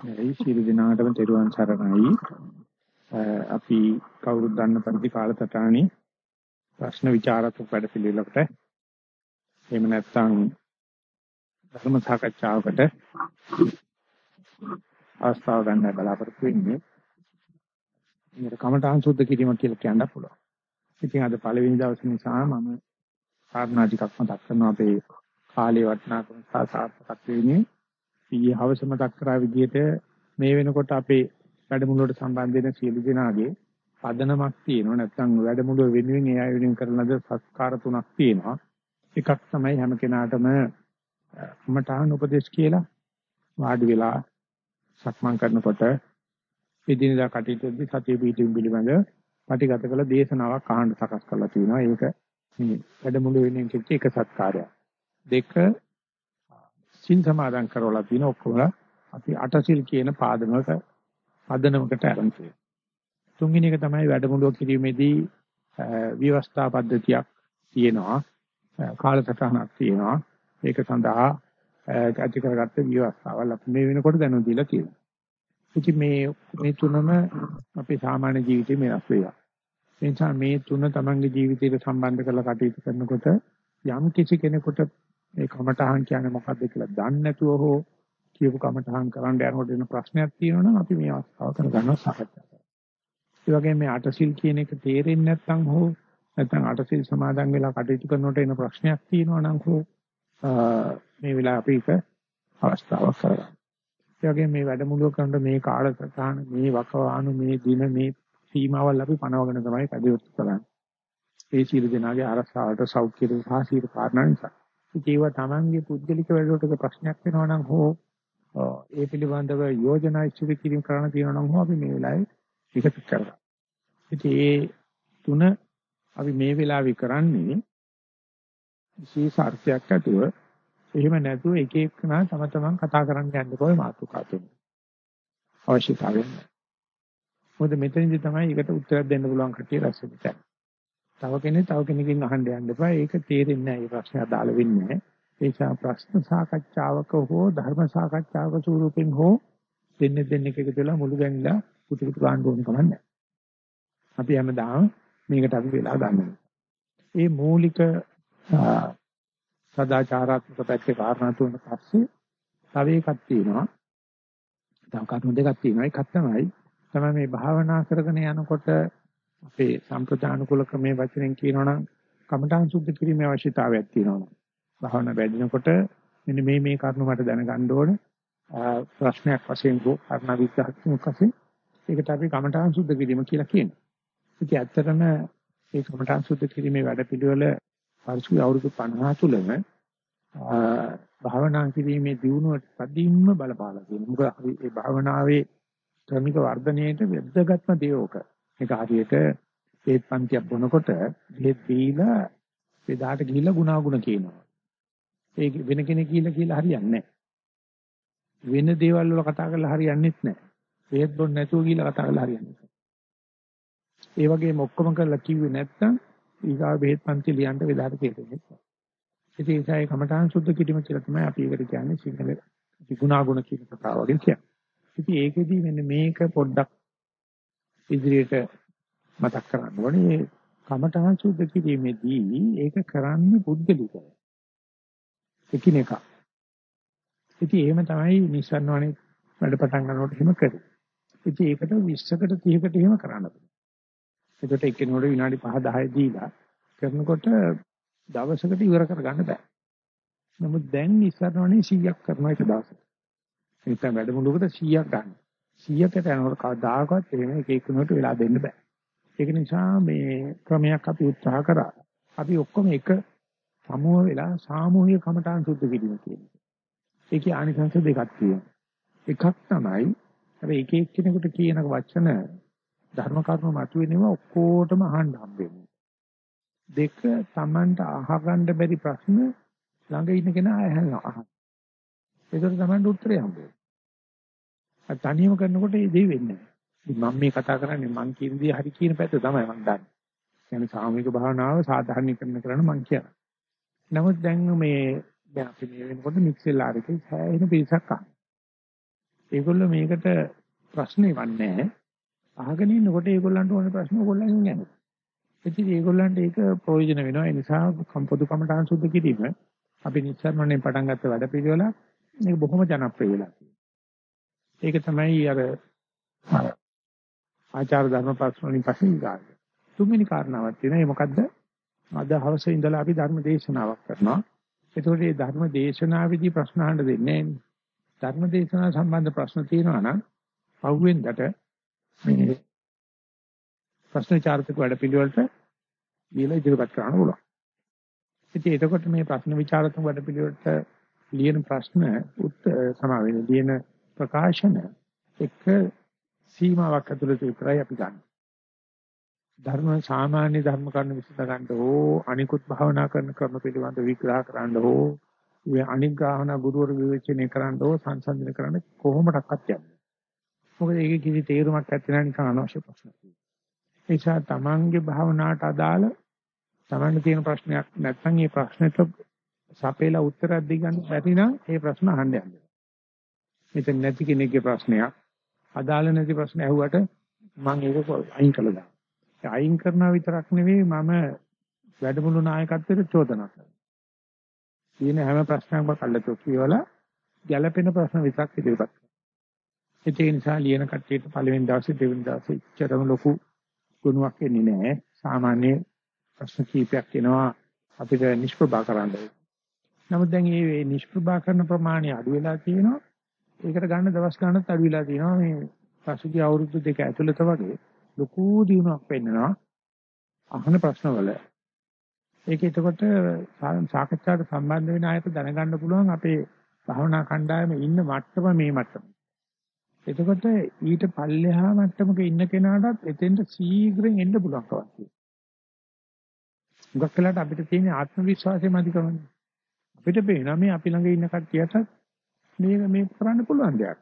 ඒ සියලු දෙනාටම තෙරුවන් සරණයි. අපි කවුරුත් දන්න පරිදි කාලසටහනේ ප්‍රශ්න විචාරාත්මක වැඩපිළිවෙලකට එහෙම නැත්නම් ධර්ම සාකච්ඡාවකට අවස්ථාව ගන්න බලාපොරොත්තු වෙන්නේ. මේක කමඨාන් සුද්ධ කිරීම කියලා කියන්න පුළුවන්. ඉතින් අද පළවෙනි දවසේ නිසා මම කාරණා ටිකක් මතක් කරනවා අපේ කාලේ වටිනාකම සහ සාර්ථකත්වය වෙන්නේ ඊයේ හවස මතක් කරා විදිහට මේ වෙනකොට අපේ වැඩමුළුවට සම්බන්ධ වෙන සියලු දෙනාගේ පදනමක් තියෙනවා. නැත්නම් වැඩමුළුව වෙනුවෙන් ඒ අය වෙනුවෙන් කරන ලද සත්කාර තුනක් තියෙනවා. එකක් තමයි හැම කෙනාටම මටහන් උපදේශ කියලා වාඩි වෙලා සක්මන් කරනකොට එදිනදා කටයුතුදී සතිය පිටින් පිළිබඳ පටිගත කළ දේශනාවක් අහන්න සකස් කරලා තියෙනවා. ඒක මේ වැඩමුළුව වෙනුවෙන් කිච්ච එක සත්කාරයක්. දෙක සිල් සමාදන් කරවලා තියෙන ඔක්කොම අපි අටසිල් කියන පාදමක පදනමකට ආරම්භ වෙනවා. තුන්වෙනි එක තමයි වැඩමුළුව කිරීමේදී විවස්ථා පද්ධතියක් තියෙනවා. කාලසටහනක් තියෙනවා. ඒක සඳහා ඇති කරගත්ත විවස්ථාවල් අපි මේ වෙනකොට දැනුම් දීලා තියෙනවා. ඉතින් මේ මේ තුනම අපේ සාමාන්‍ය ජීවිතේ වෙනස් වෙනවා. ඒ නිසා මේ තුන තමන්ගේ ජීවිතයට සම්බන්ධ කරලා කටයුතු කරනකොට යම් කිසි කෙනෙකුට මේ කමඨහන් කියන්නේ මොකක්ද කියලා දන්නේ නැතුව හෝ කියපු කමඨහන් කරන්න යනකොට එන ප්‍රශ්නයක් තියෙනවා නම් අපි මේ අවස්ථාව කරගන්නවා සාකච්ඡා කරනවා. ඒ වගේම මේ අටසිල් කියන එක තේරෙන්නේ නැත්නම් හෝ නැත්නම් අටසිල් සමාදන් වෙලා කටයුතු කරනකොට එන ප්‍රශ්නයක් තියෙනවා නම් හෝ මේ වෙලාව අපි ඒක අවස්ථාවක් කරගන්නවා. ඒ වගේම මේ වැඩමුළුව කරනකොට මේ කාලසටහන මේ වකවානු මේ දින මේ සීමාවල් අපි පනවගෙන තමයි කටයුතු කරන්නේ. ඒ සීල දෙනාගේ ආරක්ෂාවට සෞඛ්‍යයට සහ සීල කාරණා නිසා. ඒව තමන්ගේ පුද්ගලික වැඩවලට ප්‍රශ්නයක් වෙනවා නම් හෝ ඒ පිළිබඳව යෝජනා ඉදිරි කිරීම කරන්න තියෙනවා නම් හෝ අපි මේ වෙලාවේ විකසිත කරගන්නවා. ඉතින් ඒ තුන අපි මේ වෙලාවේ කරන්නේ විශේෂ අර්ථයක් ඇතුව එහෙම නැතුව එක එකනා තම තමන් කතා කරන්න යන්න කොයි මාතෘකාවෙන් අවශ්‍යතාවයෙන්. මොකද මෙතනදී තමයි ඒකට උත්තර දෙන්න පුළුවන් කටිය රැස් වෙන්නේ. තව කෙනෙක් තව කෙනකින් අහන්න යන්න එපා. ඒක තේරෙන්නේ නැහැ. ඒ ප්‍රශ්නේ අදාළ වෙන්නේ නැහැ. ඒ නිසා ප්‍රශ්න සාකච්ඡාවක හෝ ධර්ම සාකච්ඡාවක ස්වරූපෙන් හෝ දෙන්නේ දෙන්නේ එකතු වෙලා මුළු ගැන්ලා පුටු පුටු ගන්න ඕන කම නැහැ. අපි හැමදාම මේකට අපි වෙලා ගන්නවා. මේ මූලික සදාචාරාත්මක පැත්තේ කාරණා තුන පස්සේ තව එකක් තියෙනවා. තව කරුණු දෙකක් තියෙනවා. එකක් තමයි තමයි මේ භාවනා කරගෙන යනකොට අපේ සම්ප්‍රදාන කුල ක්‍රමයේ වචනෙන් කියනවනම් කමඨාන් සුද්ධ කිරීමේ අවශ්‍යතාවයක් තියෙනවා. භාවනා වැඩිනකොට මෙන්න මේ මේ කරුණු මට දැනගන්න ඕන ප්‍රශ්නයක් වශයෙන් හෝ කර්ණ විග්‍රහයක් වශයෙන් ඒකට අපි කමඨාන් සුද්ධ කිරීම කියලා කියනවා. ඉතින් ඇත්තටම මේ කමඨාන් සුද්ධ කිරීමේ වැඩපිළිවෙල පරිසු අවුරුදු 50 තුලම භාවනා කිරීමේ දියුණුවට පදින්ම බලපාලා තියෙනවා. මොකද අපි මේ භාවනාවේ ක්‍රමික වර්ධනයේට වැදගත්ම දේෝක. ඒක හරියට ඒත් පන්තියක් බොනකොට බෙහෙත් දීලා එදාට ගිහිල්ලා ගුණාගුණ කියනවා. ඒක වෙන කෙනෙක් කියලා කියලා හරියන්නේ නැහැ. වෙන දේවල් වල කතා කරලා හරියන්නේත් නැහැ. බෙහෙත් බොන්න නැතුව කියලා කතා කරලා හරියන්නේ නැහැ. ඒ වගේම ඔක්කොම කරලා කිව්වේ නැත්නම් ඊගා බෙහෙත් පන්ති ලියන්න වෙලාවට තේරෙන්නේ නැහැ. ඉතින් ඒ නිසා කමඨාන් සුද්ධ කිරීම කියලා තමයි අපි ඒකට කියන්නේ සිංහල ගුණාගුණ කියන කතාව වගේ කියන්නේ. ඉතින් ඒකෙදි මෙන්න මේක පොඩ්ඩක් ඉදිරියට මතක් කරන්න ඕනේ කමඨහං සුද්ධ කිරීමේදී ඒක කරන්න පුද්ගලිකව. එකිනෙක. ඉතින් එහෙම තමයි නිසන්වනේ වැඩ පටන් ගන්නකොට එහෙම කරේ. ඉතින් ඒකට 20කට 30කට එහෙම කරන්න පුළුවන්. ඒකට එක්කෙනෙකුට විනාඩි 5 10 දීලා කරනකොට දවසකට ඉවර කරගන්න බෑ. නමුත් දැන් ඉස්සරහනේ 100ක් කරනවා එක දවසකට. ඒ නිසා වැඩමුළුවකට 100ක් ගන්න. 100කට යනකොට කවදාකවත් එහෙම එක එකනට වෙලා දෙන්න බෑ. ඒක නිසා මේ ක්‍රමයක් අපි උත්සාහ කරා. අපි ඔක්කොම එක සමූහ වෙලා සාමූහික කමඨාන් සුද්ධ කිරීම කියන්නේ. ඒකේ ආනිසංස දෙකක් තියෙනවා. එකක් තමයි අර එක එක්කෙනෙකුට කියන වචන ධර්ම කර්ම මතුවෙනවා ඔක්කොටම අහන්න හම්බෙන්නේ. දෙක Tamanට අහගන්න බැරි ප්‍රශ්න ළඟ ඉන්න කෙනා අහනවා. ඒකට Tamanට උත්තරය හම්බෙන්නේ. තනියම කරනකොට ඒ දේ වෙන්නේ නැහැ. මම මේ කතා කරන්නේ මං කියන දේ හරි කියන පැත්ත තමයි මං දන්නේ. يعني සාමූහික භාවනාව සාධාරණීකරණ කරන්න මං කියනවා. නමුත් දැන් මේ දැන් අපි මේ වෙනකොට මික්සෙල් ආරකේ සෑහෙන පිරිසක් අහනවා. ඒගොල්ලෝ මේකට ප්‍රශ්නේ වන්නේ අහගෙන ඉන්නකොට ඒගොල්ලන්ට ඕනේ ප්‍රශ්න ඕගොල්ලන්ගෙන් යනවා. ඉතින් ඒගොල්ලන්ට ඒක ප්‍රයෝජන වෙනවා. ඒ නිසා පොදු කමඨාන් සුද්ධ කිරීම අපි නිස්සාරණයෙන් පටන් ගත්ත වැඩ පිළිවෙල මේක බොහොම ජනප්‍රිය වෙලා ඒක තමයි අර ආචාර ධර්ම ප්‍රශ්න වලින් පස්සේ ගන්න. තුන්වෙනි කාරණාවක් තියෙනවා. ඒ මොකද්ද? අද හවස ඉඳලා අපි ධර්ම දේශනාවක් කරනවා. ඒතකොට මේ ධර්ම දේශනාවේදී ප්‍රශ්න අහන්න දෙන්නේ ධර්ම දේශනාව සම්බන්ධ ප්‍රශ්න තියෙනවා නම් පහුවෙන්දට මේ ප්‍රශ්න විචාරක වැඩ පිළිවෙලට දීලා ඉදිරිපත් කරන්න පුළුවන්. ඉතින් එතකොට මේ ප්‍රශ්න විචාරක වැඩ පිළිවෙලට ලියන ප්‍රශ්න උත්තර සමාවෙන ලියන ප්‍රකාශන එක සීමාවක් ඇතුළත විතරයි අපි ගන්න. ධර්ම සාමාන්‍ය ධර්ම කර්ම විසඳ ගන්න ඕ අනිකුත් භාවනා කරන ක්‍රම පිළිබඳ විග්‍රහ කරන්න ඕ අනිග්‍රහණ ගුරුවරු විවේචනය කරන්න ඕ සංසන්දනය කරන්න කොහොමඩක්වත් යන්නේ. මොකද ඒකේ කිසි තේරුමක් නැති නැහැ නිකන් අනවශ්‍ය ප්‍රශ්න. ඒ නිසා තමන්ගේ භාවනාවට අදාළ තමන්ගේ තියෙන ප්‍රශ්නයක් නැත්නම් ඒ ප්‍රශ්නෙට සපේලා උත්තරයක් දී ගන්න බැරි නම් ඒ ප්‍රශ්න අහන්න යන්න. මෙතන නැති කෙනෙක්ගේ ප්‍රශ්නයක් අදාළ නැති ප්‍රශ්න ඇහුවට මම ඒක අයින් කළා. අයින් කරනවා විතරක් නෙවෙයි මම වැඩමුළු නායකත්වයට චෝදනා කරනවා. තියෙන හැම ප්‍රශ්නයක්ම කල්ලාතෝ කියවලා ගැළපෙන ප්‍රශ්න විතරක් ඉදිරිපත් කරනවා. ඒ නිසා ලියන කට්ටියට පළවෙනි දවසේ දෙවෙනි දවසේ ඉච්චරම ලොකු ගුණයක් එන්නේ නැහැ. සාමාන්‍ය ප්‍රශ්න කීපයක් එනවා අපිට නිෂ්ප්‍රභා කරන්න. නමුත් දැන් මේ නිෂ්ප්‍රභා කරන ප්‍රමාණය අඩු වෙලා තියෙනවා. ඒකට ගන්න දවස් ගන්නත් අඩු වෙලා තියෙනවා. මේ පසුගිය අවුරුදු දෙක ඇතුළත වගේ ලොකු දිනුවක් පෙන්නනවා අහන ප්‍රශ්නවල ඒක එතකොට සාකච්ඡාවට සම්බන්ධ වෙන අයට දැනගන්න පුළුවන් අපේ භාවනා කණ්ඩායමේ ඉන්න මට්ටම මේ මට්ටම. එතකොට ඊට පල්ලෙහා මට්ටමක ඉන්න කෙනාටත් එතෙන්ට ශීඝ්‍රයෙන් එන්න පුළුවන් කවක්. මුගක් කළාට අපිට තියෙන ආත්ම විශ්වාසය මදිකමනේ. අපිට පේනවා මේ අපි ළඟ ඉන්න කට්ටියට මේක මේ කරන්න පුළුවන් දෙයක්.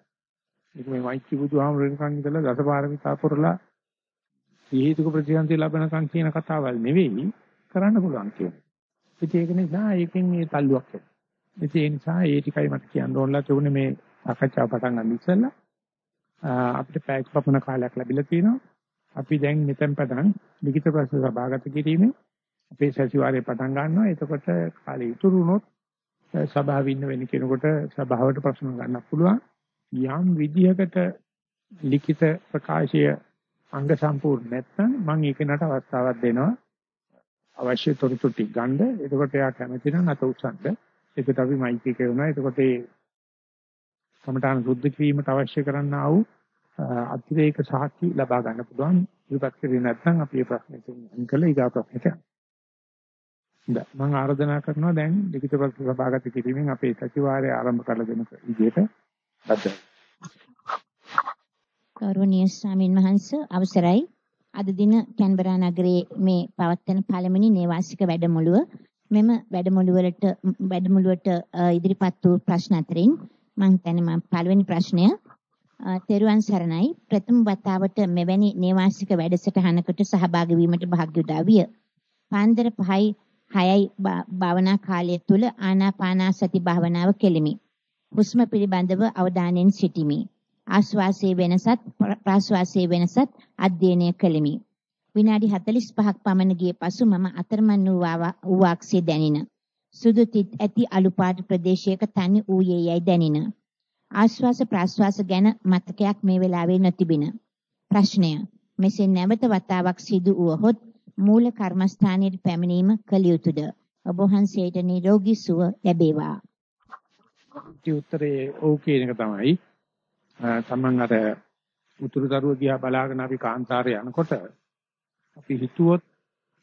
මේක මේ මෛත්‍රී බුදුහාමුදුරෙන් ඉඳලා දසපාරමිතා පුරලා හේතුක ප්‍රතිසන්ති ලැබෙනකන් කියන කතාවල් නෙවෙයි කරන්න පුළුවන් කියන්නේ. ඉතින් ඒක නිසා ඒකෙන් මේ තල්ලුවක් එනවා. ඉතින් ඒ නිසා ඒ ටිකයි මට කියන්න ඕනලා තිබුණේ මේ සාකච්ඡාව පටන් ගන්න ඉස්සෙල්ලා අපිට පැයක් පමණ කාලයක් ලැබිලා තියෙනවා. අපි දැන් මෙතෙන් පටන් ලිඛිත ප්‍රශ්න සභාගත කිරීමේ අපේ සතිವಾರේ පටන් ගන්නවා. එතකොට කාලේ ඉතුරු වුණොත් සභාවේ ඉන්න වෙන කෙනෙකුට සභාවට ප්‍රශ්න ගන්නත් පුළුවන්. යම් විදිහකට ලිඛිත ප්‍රකාශය අංග සම්පූර්ණ නැත්නම් මම ඒකනට අවස්ථාවක් දෙනවා අවශ්‍ය තොරතුරු ටික ගන්න. එතකොට එයා කැමති නම් අත උස්සන්න. ඒකට අපි මයික් එක වුණා. එතකොට ඒ කමඨාන සුද්ධ කිරීමට අවශ්‍ය කරන්නා වූ අතිරේක සාක්ෂි ලබා ගන්න පුළුවන්. ඉතිපත් කරේ නැත්නම් අපි මේ ප්‍රශ්නෙට අන්කල ඊගා ප්‍රශ්නෙට යනවා. මම ආරාධනා කරනවා දැන් ලිඛිත ප්‍රශ්න සභාගත කිරීමෙන් අපේ සතිವಾರය ආරම්භ කරලා දෙන විදිහට බද්ධ ගෞරවනීය ස්වාමින් වහන්සේ අවසරයි. අද දින කැන්බරා නගරයේ මේ පවත්වන පළමුනි නේවාසික වැඩමුළුව. මෙම වැඩමුළුවලට වැඩමුළුවට ඉදිරිපත් වූ ප්‍රශ්න අතරින් මම හිතන්නේ මම පළවෙනි ප්‍රශ්නය. තෙරුවන් සරණයි. ප්‍රථම වතාවට මෙවැනි නේවාසික වැඩසටහනකට සහභාගී වීමට වාසනාව උදා විය. පාන්දර 5යි 6යි භාවනා කාලය තුල ආනාපානසති භාවනාව කෙලිමි. හුස්ම පිළිබඳව අවධානයෙන් සිටිමි. ආශ්වාසයේ වෙනසත් ප්‍රාශ්වාසයේ වෙනසත් අධ්‍යයනය කළෙමි. විනාඩි 45ක් පමණ ගිය පසු මම අතරමං වූ වාක්සිය දැනින. සුදු තිත් ඇති අලු පාට ප්‍රදේශයක තනි ඌයේ යයි දැනින. ආශ්වාස ප්‍රාශ්වාස ගැන මතකයක් මේ වෙලාවේ නොතිබින. ප්‍රශ්නය මෙසේ නැවත වතාවක් සිදු වුවහොත් මූල කර්මස්ථානයේ පැමිණීම කළ යුතුයද? ඔබ වහන්සේට නිරෝගී සුව ලැබේවා. උත්තරේ ඔව් කියන එක තමයි. තමන් අර උතුරු දරුව දිහා බලාගෙන අපි කාන්තාරේ යනකොට අපි හිතුවොත්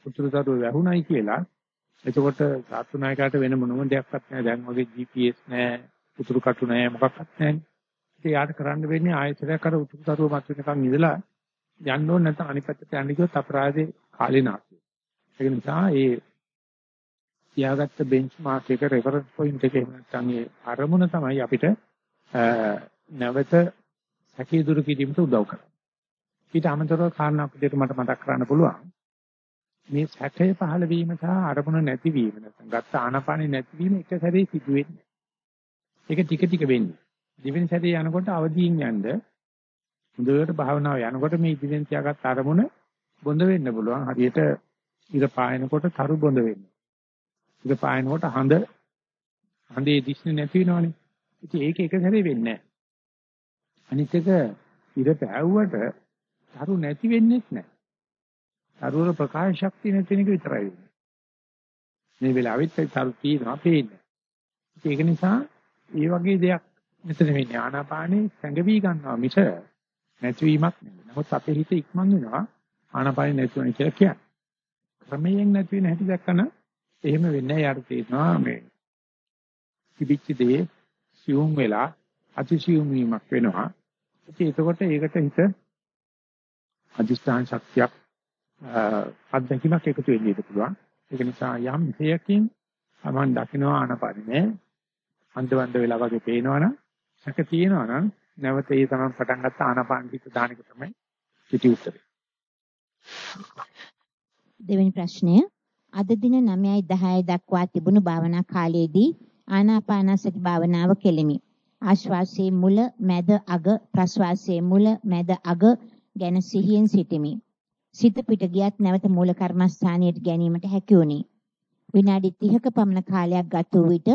උතුරු දරුව වැහුණයි කියලා එතකොට සාතු නායකයාට වෙන මොනම දෙයක්වත් නැහැ දැන් වගේ GPS නැහැ උතුරු කටු නැහැ මොකක්වත් නැහැ ඉතින් යාට කරන්න වෙන්නේ ආයතනයක් අර උතුරු දරුව මත වෙනකන් ඉඳලා යන්න ඕනේ නැත්නම් අනිත් පැත්තට යන්න ගියොත් අපරාධේ කාලිනාස්ති ඒ නිසා ඒ තියාගත්ත බෙන්ච්මාර්ක් එක රෙෆරන්ස් පොයින්ට් එක එහෙම නැත්නම් ඒ අරමුණ තමයි අපිට නැවත සැකී දුරු කිරීමට උදව් කරනවා. ඊට අමතරව කාරණාවක් විදිහට මට මතක් කරන්න පුළුවන්. මේ සැකය පහළ වීම සහ අරමුණ නැතිවීම නැත්නම් ගත්ත ආනපානෙ නැතිවීම එක සැරේ සිදු වෙන්නේ. ඒක ටික ටික වෙන්නේ. දෙවෙනි සැරේ යනකොට අවදීන් යන්න හොඳට භාවනාව යනකොට මේ ඉදිරියෙන් තියාගත් අරමුණ බොඳ වෙන්න පුළුවන්. හරියට ඉර පායනකොට තරු බොඳ වෙන්නේ. ඉර පායනකොට හඳ හඳේ දිස්නේ නැති වෙනවනේ. ඉතින් ඒක එක සැරේ වෙන්නේ නැහැ. අනිත් එක ඉර පෑවුවට තරු නැති වෙන්නේ නැහැ. තරුවල ප්‍රකාශ ශක්තිය නැති එක විතරයි වෙන්නේ. මේ වෙලාවෙත් තරු තියෙනවා පේන්නේ. ඒක නිසා මේ වගේ දෙයක් මෙතන මේ ඥානාපානේ සැඟවි ගන්නවා මිස නැතිවීමක් නෙවෙයි. නමුත් අපේ හිත ඉක්මන් වෙනවා ආනාපානේ නැතුවනේ කියලා කියන්නේ. ක්‍රමයෙන් නැති වෙන හැටි දැක්කම එහෙම වෙන්නේ යාට තේරෙනවා මේ තිබිච්ච දේ සියුම් වෙලා අතිසියුම් වීමක් වෙනවා. ඉතින් එතකොට ඒකට හිත අදිස්ථාන ශක්තියක් අත්දැකීමක් එකතු වෙන්න ඉඩ පුළුවන්. ඒක නිසා යම් හේයකින් මම දකිනවා ආනපනේ අන්දවන්ද වෙලා වගේ පේනවනම් සැක තියෙනවනම් නැවත ඒ තමයි පටන් ගත්ත ආනපාන පිට දාන එක තමයි පිටි උත්තරේ. දෙවෙනි ප්‍රශ්නය අද දින 9යි 10යි දක්වා තිබුණු භාවනා කාලයේදී ආනාපානසති භාවනාව කෙලිමි. ආශ්වාසයේ මුල මැද අග ප්‍රශ්වාසයේ මුල මැද අග ගැන සිහියෙන් සිටිමි. සිත පිට ගියත් නැවත මූල කර්මස්ථානයට ගැනීමට හැකි වුණි. විනාඩි 30ක පමණ කාලයක් ගත වූ විට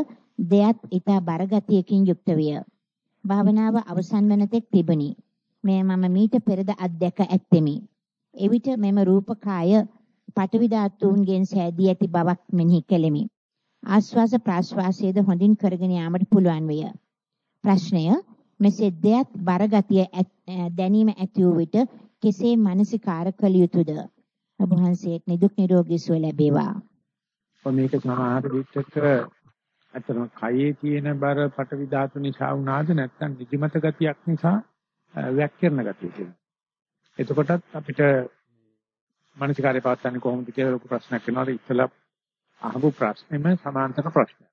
දෙයත් ඊට බරගතියකින් යුක්ත විය. භාවනාව අවසන් වන තෙක් තිබුණි. මෙය මම මීට පෙරද අත්දැක ඇත්තෙමි. එවිට මෙම රූපකාය පටවි ධාතුන්ගෙන් සෑදී ඇති බවක් මෙනෙහි කෙලෙමි. ආශ්වාස ප්‍රාශ්වාසයේද හොඳින් කරගෙන යාමට පුළුවන් විය. ප්‍රශ්නය මෙසේ දෙයත් බරගතිය දැනීම ඇති වූ විට කෙසේ මානසිකාර කළ යුතුද? ඔබ වහන්සේට නිදුක් නිරෝගී සුව ලැබේවා. මේක සමහර විටක අතරම කයේ තියෙන බර පටවි ධාතු නිසා වුණාද නැත්නම් නිදිමත ගතියක් නිසා වැක්කිරන ගතිය කියලා. එතකොටත් අපිට මානසිකාරය පවත්න්නේ කොහොමද කියලා ලොකු ප්‍රශ්නයක් වෙනවා. ඉතලා අහපු ප්‍රශ්නෙම සමාන්තර ප්‍රශ්නයක්.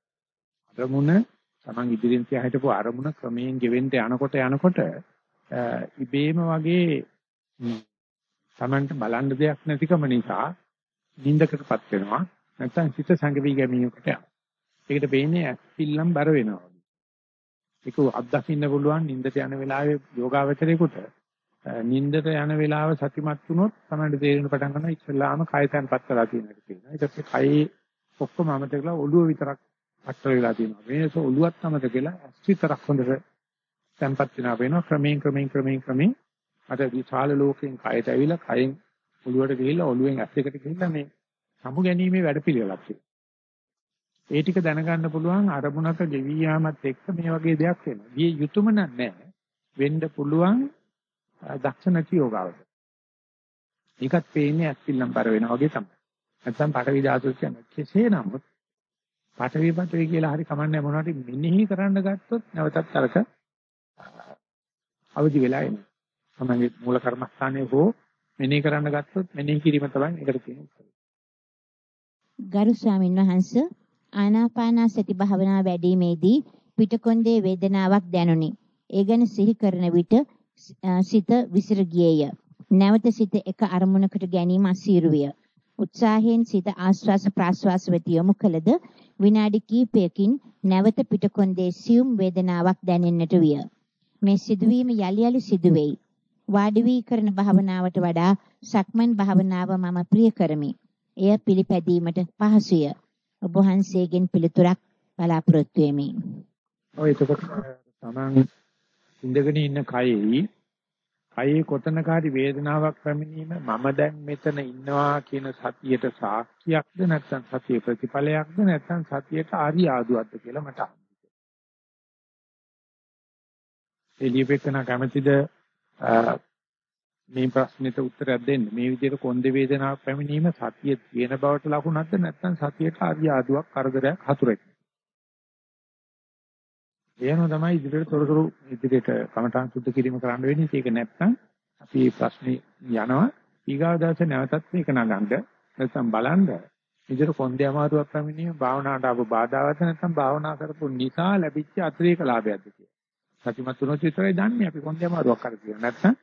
අරමුණ Taman ඉදිරියෙන් තියා හිටපු අරමුණ ක්‍රමයෙන් ගෙවෙන්න යනකොට යනකොට ඉබේම වගේ Tamanට බලන්න දෙයක් නැතිකම නිසා නිින්දකටපත් වෙනවා. නැත්නම් සිත සංගවි ගැනීමකට යනවා. ඒකට වෙන්නේ ඇස්පිල්ලම් බර වෙනවා. ඒක අත්දකින්න පුළුවන් නිින්දට යන වෙලාවේ යෝගාවචරේකට නිින්දට යන වෙලාව සතිමත් වුණොත් තමයි තේරෙන පටන් ගන්නවා ඉස්සල්ලාම කය තැන්පත් කරලා තියෙන එක තියෙනවා. ඊට පස්සේ කයේ ඔක්කොම අමතකලා ඔළුව විතරක් අට්ටර වෙලා තියෙනවා. මේක ඔළුවත් අමතකලා ඇස් විතරක් හොඳට තැන්පත් වෙනවා වෙනවා ක්‍රමයෙන් ක්‍රමයෙන් ක්‍රමයෙන් ක්‍රමයෙන් අර විශාල ලෝකෙන් කයට ඇවිල්ලා කයෙන් ඔළුවට ගිහිල්ලා ඔළුවෙන් ඇස් එකට ගිහිල්ලා මේ සමු ගැනීමේ වැඩපිළිවෙලක් තියෙනවා. ඒ ටික දැනගන්න පුළුවන් අරමුණක ගෙවි යාමත් එක්ක මේ වගේ දෙයක් වෙනවා. විය යුතුයම නැහැ. වෙන්න පුළුවන් දක්ෂ නැති යෝගාවද. ඒකත් පේන්නේ ඇස්පිල්ලම් පර වෙනා වගේ තමයි. නැත්නම් පටවි ධාතු කියන්නේ කෙසේ නමුත් පටවි පටවි කියලා හරි කමන්නේ මොනවද මෙනෙහි කරන්න ගත්තොත් නැවතත් අරක අවදි වෙලා එනවා. තමයි මූල කර්මස්ථානයේ හෝ මෙනෙහි කරන්න ගත්තොත් මෙනෙහි කිරීම තමයි ඒකට කියන්නේ. ගරු ස්වාමීන් වහන්සේ ආනාපානසති භාවනා වැඩිීමේදී පිටකොන්දේ වේදනාවක් දැනුනි. ඒ ගැන සිහි කරන විට සිත විසිර ගියේය. නැවත සිත එක අරමුණකට ගැනීම අසීරු විය. උත්සාහයෙන් සිත ආශ්වාස ප්‍රාශ්වාස වෙත යොමු කළද විනාඩි කිහිපයකින් නැවත පිටකොන්දේ සියුම් වේදනාවක් දැනෙන්නට විය. මේ සිදුවීම යලි යලි සිදුවේයි. වාඩි වී කරන භාවනාවට වඩා සක්මන් භාවනාව මම ප්‍රිය කරමි. එය පිළිපැදීමට පහසුය. ඔබ වහන්සේගෙන් පිළිතුරක් බලාපොරොත්තු වෙමි. ඔය එතකොට තමන් ඉඳගෙන ඉන්න කයෙහි කයේ කොතනකාරි වේදනාවක් පැමිණීම මම දැන් මෙතන ඉන්නවා කියන සතියට සාක්ෂියක්ද නැත්නම් සතිය ප්‍රතිඵලයක්ද නැත්නම් සතියට ආරි ආදුවක්ද කියලා මට එළියෙකන කැමැතිද? මේ ප්‍රශ්නෙට උත්තරයක් දෙන්න. මේ විදිහට කොන්දේ වේදනාවක් පැමිණීම සතිය තියෙන බවට ලකුණක්ද නැත්නම් සතියට ආරි ආදුවක් කරදරයක් හතුරෙක් එහෙම තමයි ඉදිරියට තොරතුරු ඉදිරියට කමඨාන් සුද්ධ කිරීම කරන්න වෙන්නේ. ඒක නැත්නම් අපි මේ ප්‍රශ්නේ යනවා. ඊගාව දවසේ නැවතත් මේක නගන්න. නැත්නම් බලන්න. ඉදිරියට කොන්දේ අමාරුවක් පැමිණීම භාවනාවට ආපු බාධාවද නැත්නම් භාවනා කරපු නිසා ලැබිච්ච අතිරේක ලාභයක්ද කියලා. සතිමත් වුණොත් විතරයි දන්නේ අපි කොන්දේ අමාරුවක් කර කියලා. නැත්නම්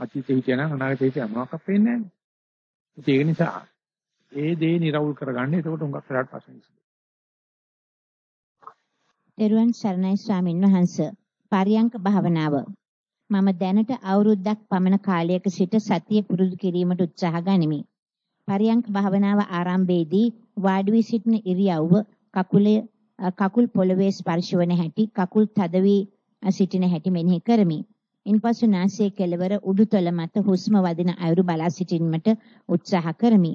අතීතේ හිටියනම් අනාගතේ හිටියම මොකක්ද පේන්නේ නැහැ. ඒක නිසා ඒ දේ නිරවුල් කරගන්න. එතකොට උඟක් කරාට පස්සේ දරුවන් සරණයි ස්වාමින් වහන්ස පරියංක භාවනාව මම දැනට අවුරුද්දක් පමණ කාලයක සිට සතිය පුරුදු කිරීමට උත්සාහ ගනිමි. පරියංක භාවනාව ආරම්භයේදී වාඩි වී සිටින ඉරියව්ව කකුලේ කකුල් පොළවේ ස්පර්ශ වන හැටි කකුල් තද වී සිටින හැටි මෙනෙහි කරමි. ඉන්පසු නාසයේ කෙළවර උඩුතල මත හුස්ම වදින අයුරු බලා සිටින්නට උත්සාහ කරමි.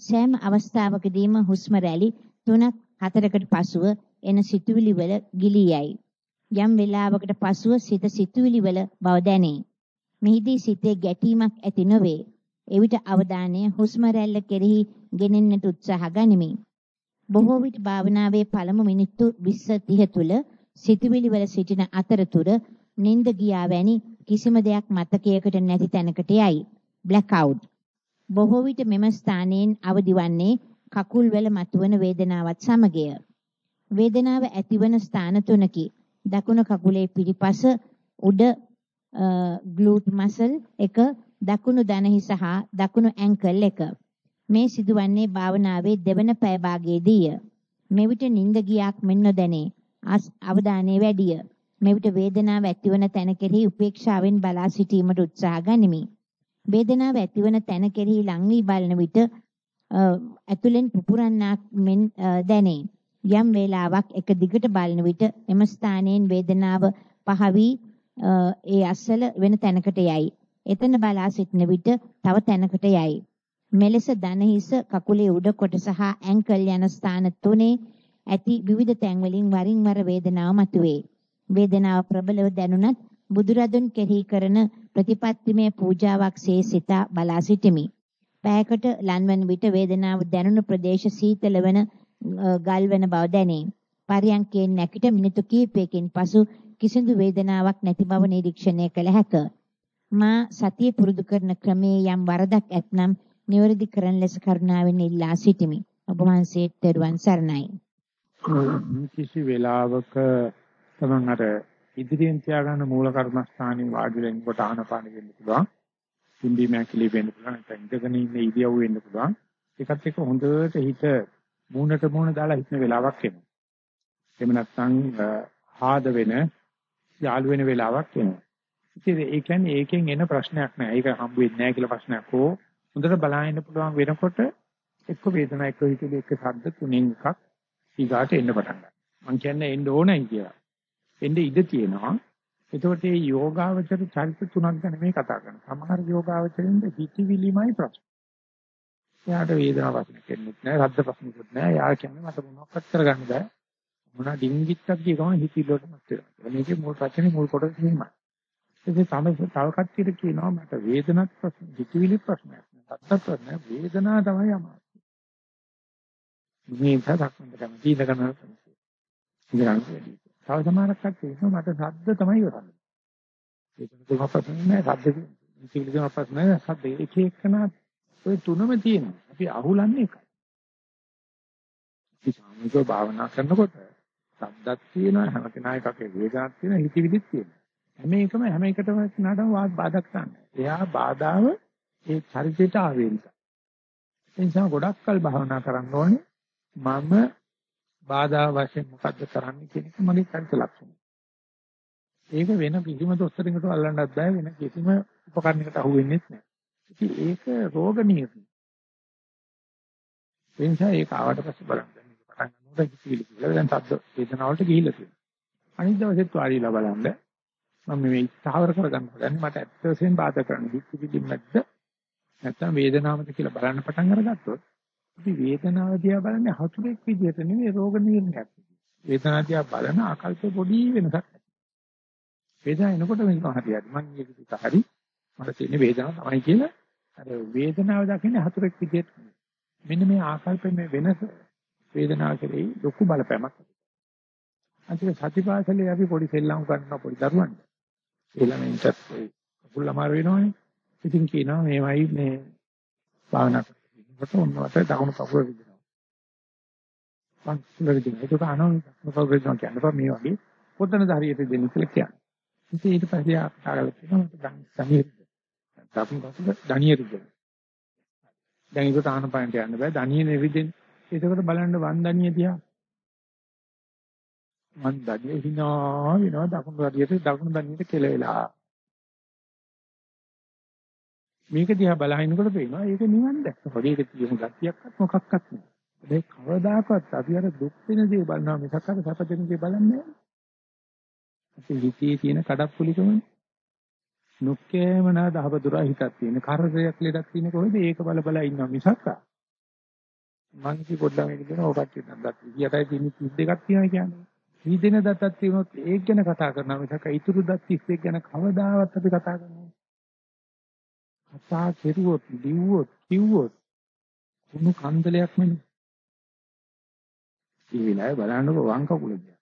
සෑම අවස්ථාවකදීම හුස්ම රැලි 3ක් 4කට පසුව එන සිතුවිලි වල ගිලී යයි. යම් වේලාවකට පසුව සිත සිතුවිලි වල බව දැනේ. මෙහිදී සිතේ ගැටීමක් ඇති නොවේ. එවිට අවධානය හුස්ම රැල්ල කෙරෙහි ගෙනෙන්නට උත්සාහ ගනිමි. බොහෝ විට භාවනාවේ පළමු මිනිත්තු 20 30 තුල සිතුවිලි වල සිටින අතරතුර නිින්ද ගියා වැනි කිසිම දෙයක් මතකයකට නැති තැනකට යයි. Blackout. බොහෝ විට මෙම ස්ථානයෙන් අවදිවන්නේ කකුල් වල මතුවන වේදනාවත් සමගය. වේදනාව ඇතිවන ස්ථාන තුනකි. දකුණු කකුලේ පිටිපස උඩ ග්ලූට් මසල් එක දකුණු දණහිස හා දකුණු ඇන්කල් එක. මේ සිදුවන්නේ භාවනාවේ දෙවන පැය භාගයේදීය. මෙවිට නිින්ද ගියාක් මෙන් නොදැනේ. අවධානය වැඩිය. මෙවිට වේදනාව ඇතිවන තැන කෙරෙහි උපේක්ෂාවෙන් බලා සිටීමට උත්සාහ ගනිමි. වේදනාව ඇතිවන තැන කෙරෙහි ලං වී බලන විට ඇතුලෙන් පුපුරන්නක් මෙන් දැනේ. යම් වේලාවක් එක දිගට බලන විට එම ස්ථානයෙන් වේදනාව පහවි ඒ අස්සල වෙන තැනකට යයි. එතන බලා සිටින විට තව තැනකට යයි. මෙලෙස දනහිස කකුලේ උඩ කොටස හා ඇන්කල් යන ස්ථාන තුනේ ඇති විවිධ තැන් වලින් වරින් වර වේදනාව මතුවේ. වේදනාව ප්‍රබලව දැනුණත් බුදුරදුන් කෙරෙහි කරන ප්‍රතිපත්තිමය පූජාවක් සේ සිතා බලා සිටිමි. පෑයකට ලන්වන විට වේදනාව දැනුණු ප්‍රදේශ සීතල වන ගල් වෙන බව දැනේ. පරියන්කයෙන් නැකිට මිනිත්තු කිහිපයකින් පසු කිසිදු වේදනාවක් නැති බව නිරීක්ෂණය කළ හැක. මා සතිය පුරුදු කරන ක්‍රමයේ යම් වරදක් ඇතනම් නිවැරදි කරන ලෙස කරුණාවෙන් ඉල්ලා සිටිමි. ඔබ වහන්සේට දරුවන් සරණයි. කිසි වෙලාවක තමන් අර ඉදිරියෙන් තියාගන්න මූල කර්මස්ථානින් වාඩි වෙලා ඉන්නකොට ආනපාන වෙන්න පුළුවන්. පිම්බි මෑකිලි වෙන්න පුළුවන්. නැත්නම් ඉඳගෙන ඉන්න ඉරියව් වෙන්න පුළුවන්. ඒකත් එක්ක හොඳට හිත මූණට මූණ දාලා හිටන වෙලාවක් එනවා. එහෙම නැත්නම් ආද වෙන යාළු වෙන වෙලාවක් එනවා. ඉතින් ඒ කියන්නේ ඒකෙන් එන ප්‍රශ්නයක් නෑ. ඒක හම්බ වෙන්නේ නෑ කියලා ප්‍රශ්නයක් හෝ හොඳට බලන්න පුළුවන් වෙනකොට එක්ක වේදනාවක් එක්ක හිතේ එක්ක ශබ්ද තුනෙන් එකක් ඊගාට එන්න පටන් ගන්නවා. මං කියන්නේ එන්න ඕනයි කියලා. එන්න ඉඩ තියෙනවා. එතකොට මේ යෝගාවචර චරිත තුනක් ගැන මේ කතා කරනවා. සමහර යෝගාවචරින්ද හිතවිලිමයි ප්‍රශ්න. එයාට වේදනාවක් ප්‍රශ්න කෙන්නෙත් නෑ, රද්ද ප්‍රශ්නකුත් නෑ. එයා කියන්නේ මට මොනවක්වත් කරගන්න බෑ. මොනවා ඩිංගිත්තක් ගිය ගමන් හිතිලොටම තියෙනවා. මේකේ මුල් රචනේ මුල් කොටස හිමයි. ඒ තමයි තව කට්ටියට කියනවා මට වේදනක් ප්‍රශ්න, හිතවිලි ප්‍රශ්නයක් නෑ. රද්ද ප්‍රශ්න වේදනාව තමයි අමාරු. මේ තත්ත්වයක් කැමති ඉඳගෙන ඉඳන් වැඩි. තව සමහරක් කට්ටිය කියනවා මට ශබ්ද තමයි වරන්නේ. ඒක තුනක් ප්‍රශ්න නෑ ශබ්ද කිසිම දෙයක් ප්‍රශ්න නෑ ශබ්ද එක එකනා ඔය තුනම තියෙනවා. අපි අහුලන්නේ එකයි. අපි සාමිකව භාවනා කරනකොට ශබ්දක් තියෙනවා හැම කෙනා එකකේ වේදනාවක් තියෙනවා හිතවිලිත් තියෙනවා. හැම එකම හැම එකටම නඩම වාද බාධා කරන්නේ. එයා බාධාව ඒ චරිතයට ආවේනික. ඒ නිසා ගොඩක් කල් භාවනා කරන්න ඕනේ මම බාධා වශයෙන් මොකද්ද කරන්නේ කියන එක මගේ චරිත ලක්ෂණය. ඒක වෙන කිසිම දොස්තරින්කට අල්ලන්නත් බෑ වෙන කිසිම උපකරණයකට අහු වෙන්නේ නැහැ. ඉතින් ඒක රෝග නියතයි. ඒ නිසා ඒක ආවට පස්සේ බලන්න මේක පටන් ගන්නකොට කිසිලි කියලා දැන් සද්ද වේදනාවලට ගිහිල්ලා තියෙනවා. අනිත් දවසෙත් වාඩිලා බලන්න මම මේ ස්ථාවර කරගන්න හදන්නේ මට ඇත්ත වශයෙන් බාධා කරන්න කිසිලි නැද්ද නැත්නම් වේදනාවද කියලා බලන්න පටන් අරගත්තොත් අපි වේදනාව දිහා බලන්නේ හතුරෙක් විදිහට නෙවෙයි රෝග නිర్ణයක්. වේදනාව දිහා බලන ආකල්ප පොඩි වෙනසක්. වේදනාව එනකොට මේක හරියට මම මේක පිට හරි මට තියෙන වේදනාව තමයි කියලා අර වේදනාව දකින්නේ හතුරෙක් විදිහට. මෙන්න මේ ආකල්පයේ වෙනස වේදනාව කෙරෙහි ලොකු බලපෑමක්. අන්තිම සතිපාසලේ අපි පොඩි සෙල්ලම් කරන පොඩි දරුවන්ට ඒ ළමයින්ට කුල් අමාරු වෙනවනේ. ඉතින් කියනවා මේවයි මේ භාවනා කරනකොට ඔන්නවට දකුණු කකුල රිදෙනවා. පන්සල රිදෙනවා. ඒක අනෝන් කකුල රිදෙනවා කියන්නේ මේ වගේ පොතන ධාරියට දෙන්න කියලා කියන්නේ. ඉතින් ඊට පස්සේ ආකාරවල කියනවා මට දැන් සමීර දකුණු කකුල දණිය රිදෙනවා. දැන් ඒක තානපයන්ට යන්න බෑ. දණිය නෙරිදෙන්නේ. ඒකකට බලන්න වන්දනිය දිහා. මන් දන්නේ හිනා වෙනවා දකුණු හරියට දකුණු දණියට කෙලෙලා. මේක දිහා බලහිනකොට පේනවා ඒක නිවන් දැක්ක. පොඩි ඒක තියෙන ගතියක්වත් මොකක්වත් නෑ. ඒ කවදාකවත් අපි අර දුක් වෙන දේ බලනවා මිසක් අර සැප දෙන දේ බලන්නේ නෑ. අපි හිතේ තියෙන කඩප්පුලිකමනේ. නොකෑම නා දහබදුරා හිතක් තියෙන කරදරයක් ලෙඩක් තියෙන කොහෙද ඒක බල බල ඉන්නවා මිසක් මං කි පොඩ්ඩක් මේක දෙන ඔකට දත් 28යි තියෙන 32ක් තියෙනවා කියන්නේ. හිතෙන දත්තක් තියෙනොත් ඒක ගැන කතා කරනවා මිසක් ඉතුරු දත් 31 ගැන කවදාවත් අපි කතා කරන්නේ කතා කෙරුවොත්, ලිව්වොත්, කිව්වොත් කුණු කන්දලයක් නෙමෙයි. ඒ වෙලාවේ බලන්නකො වම් කකුල දිහා.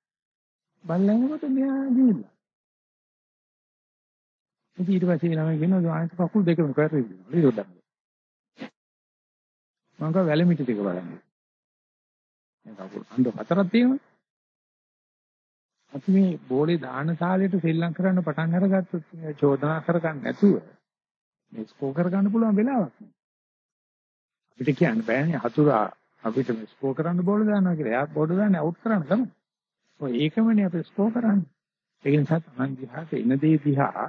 බලනකොට මෙයා ගිහිල්ලා. ඉතින් ඊට පස්සේ ළමයි කියනවා ආයෙත් කකුල් දෙකම කරේ දිනවා. ලියොඩක්. මම කව වැලමිටි ටික බලන්න. මේ කකුල් අඬ හතරක් තියෙනවා. අපි මේ බෝලේ දාන ශාලයට සෙල්ලම් කරන්න පටන් අරගත්තොත් චෝදනා කරගන්න නැතුව මේ ස්කෝර් කරගන්න පුළුවන් වෙලාවක් නෑ. අපිට කියන්න බෑනේ හතුරා අපිට මේ ස්කෝර් කරන්න බෝල දානවා කියලා. එයා බෝල දාන්නේ අවුට් කරන්න තමයි. ඔය ඒකමනේ අපි ස්කෝර් කරන්නේ. ඒ නිසා Taman දිහාට එන දේ දිහා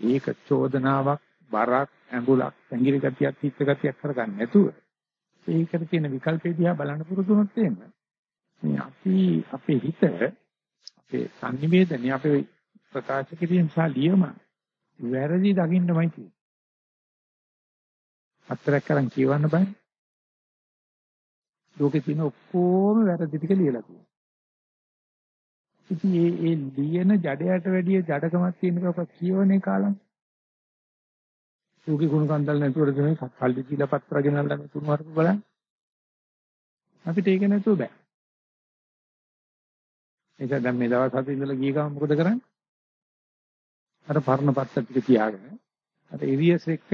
ඒක චෝදනාවක්, බරක්, ඇඟුලක්, ඇඟිලි ගතියක්, හිත ගතියක් කරගන්න නැතුව ඒකට තියෙන විකල්පේ දිහා බලන්න පුරුදු වුණොත් එහෙම මේ අපි අපේ හිත අපේ සංනිවේදනය අපේ ප්‍රකාශ කිරීම සහ ලියම වැරදි දකින්නමයි තියෙන්නේ. අත්‍තරක් කරන් කියවන්න බෑ. ලෝකේ තියෙන ඔක්කොම වැරදි ටික ලියලා තියෙනවා. ඉතින් මේ ඒ ලියන ජඩයට වැඩිය ජඩකමක් තියෙන එක කියවනේ කාලම්. ලෝකේ ගුණ කන්දල් නැතුවද මේ කල්ලි දීලා පත්‍ර ගෙනල්ලා මේ තුන් වරක බලන්න. අපිට ඒක නැතුව බෑ. ඒක දැන් මේ දවස් හතේ ඉඳලා ගිය ගමන් මොකද කරන්නේ? අර පරණ පත්‍ර ටික තියාගෙන අර ඉරියස් එක්ක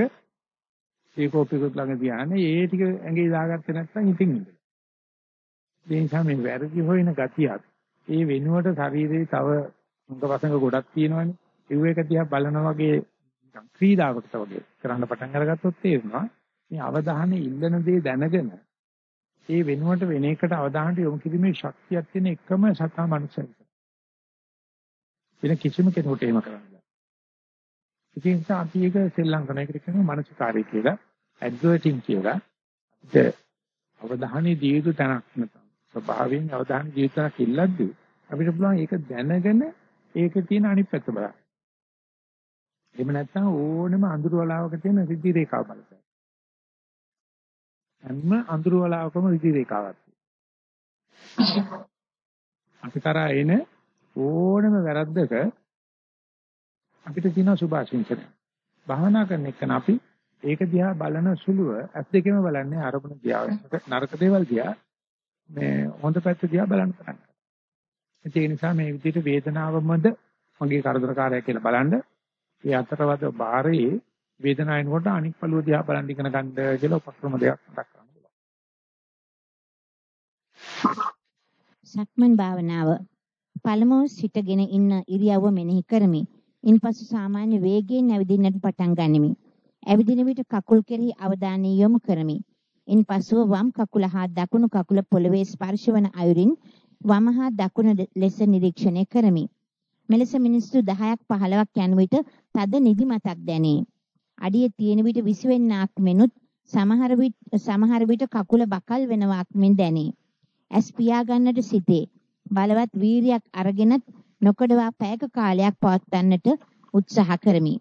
ඒ කෝපියකුත් ළඟ තියානේ ඒ ටික ඇඟේ දාගත්තේ නැත්නම් ඉතින් ඉන්න. ඒ නිසා මේ වැරදි හොයන ගතියක් ඒ වෙනුවට ශරීරයේ තව මුංගවසංග ගොඩක් තියෙනවනේ. ඒව එක දිහා බලන වගේ ක්‍රීඩාවකට වගේ කරන්න පටන් අරගත්තොත් තේරෙනවා මේ අවධානය ඉල්ලන දේ දැනගෙන ඒ වෙනුවට වෙන එකට අවධානය යොමු කිරීමේ ශක්තියක් තියෙන එකම සතා මනුස්සයෙක්. වෙන කිසිම කෙනෙකුට එහෙම කරන්න බෑ. ඒ නිසා අපි ඒක සෙල්ලම් කරන එකට කියනවා මානසිකාරය කියලා. ඇඩ්වර්ටින් කියලා අපිට අවධානය දිය යුතු තැනක් නැත්නම් ස්වභාවයෙන් අවධානය දිය යුතු තැනක් ඉල්ලද්දී අපිට පුළුවන් ඒක දැනගෙන ඒකේ තියෙන අනිත් පැත්ත බලන්න. එහෙම නැත්නම් ඕනෙම අඳුර වලාවක තියෙන රිදි රේඛාව බලන්න. හැම අඳුර වලාවකම රිදි රේඛාවක් තියෙනවා. අපි කරා එන ඕනෙම වැරද්දක අපිට තියෙන සුභාශිංසන. භාවනා කරන එක අපි ඒක දිහා බලන සුළුව ඇස් දෙකෙම බලන්නේ අරමුණ දිහා නරක දේවල් දිහා මේ හොඳ පැත්ත දිහා බලන්න පටන් ගන්නවා. ඒ නිසා මේ විදිහට වේදනාවමද මගේ කරදරකාරය කියලා බලන්න ඒ අතරවද බාරේ වේදනාවෙනකොට අනික් පළුව දිහා බලන් ඉගෙන ගන්න කියලා උපක්‍රම දෙකක් මතක් කරගන්න. සක්මන් භාවනාව පළමුව සිටගෙන ඉන්න ඉරියව්ව මෙනෙහි කරමි. ඉන්පසු සාමාන්‍ය වේගයෙන් ඇවිදින්නට පටන් ගනිමි. ඇවිදින විට කකුල් කෙරෙහි අවධානය යොමු කරමි. ඉන්පසුව වම් කකුල හා දකුණු කකුල පොළවේ ස්පර්ශවන අයුරින් වම හා දකුණ ලෙස නිරීක්ෂණය කරමි. මෙලෙස මිනිස්සු 10ක් 15ක් යන විට තද නිදිමතක් දැනේ. අඩිය තියෙන විට විසිවෙන්නාක් මෙනුත් සමහර විට සමහර විට කකුල බකල් වෙනවාක් මෙන් දැනේ. ඇස් පියා ගන්නට සිටේ. බලවත් වීරියක් අරගෙනත් නොකඩවා පැයක කාලයක් පවත්වන්නට උත්සාහ කරමි.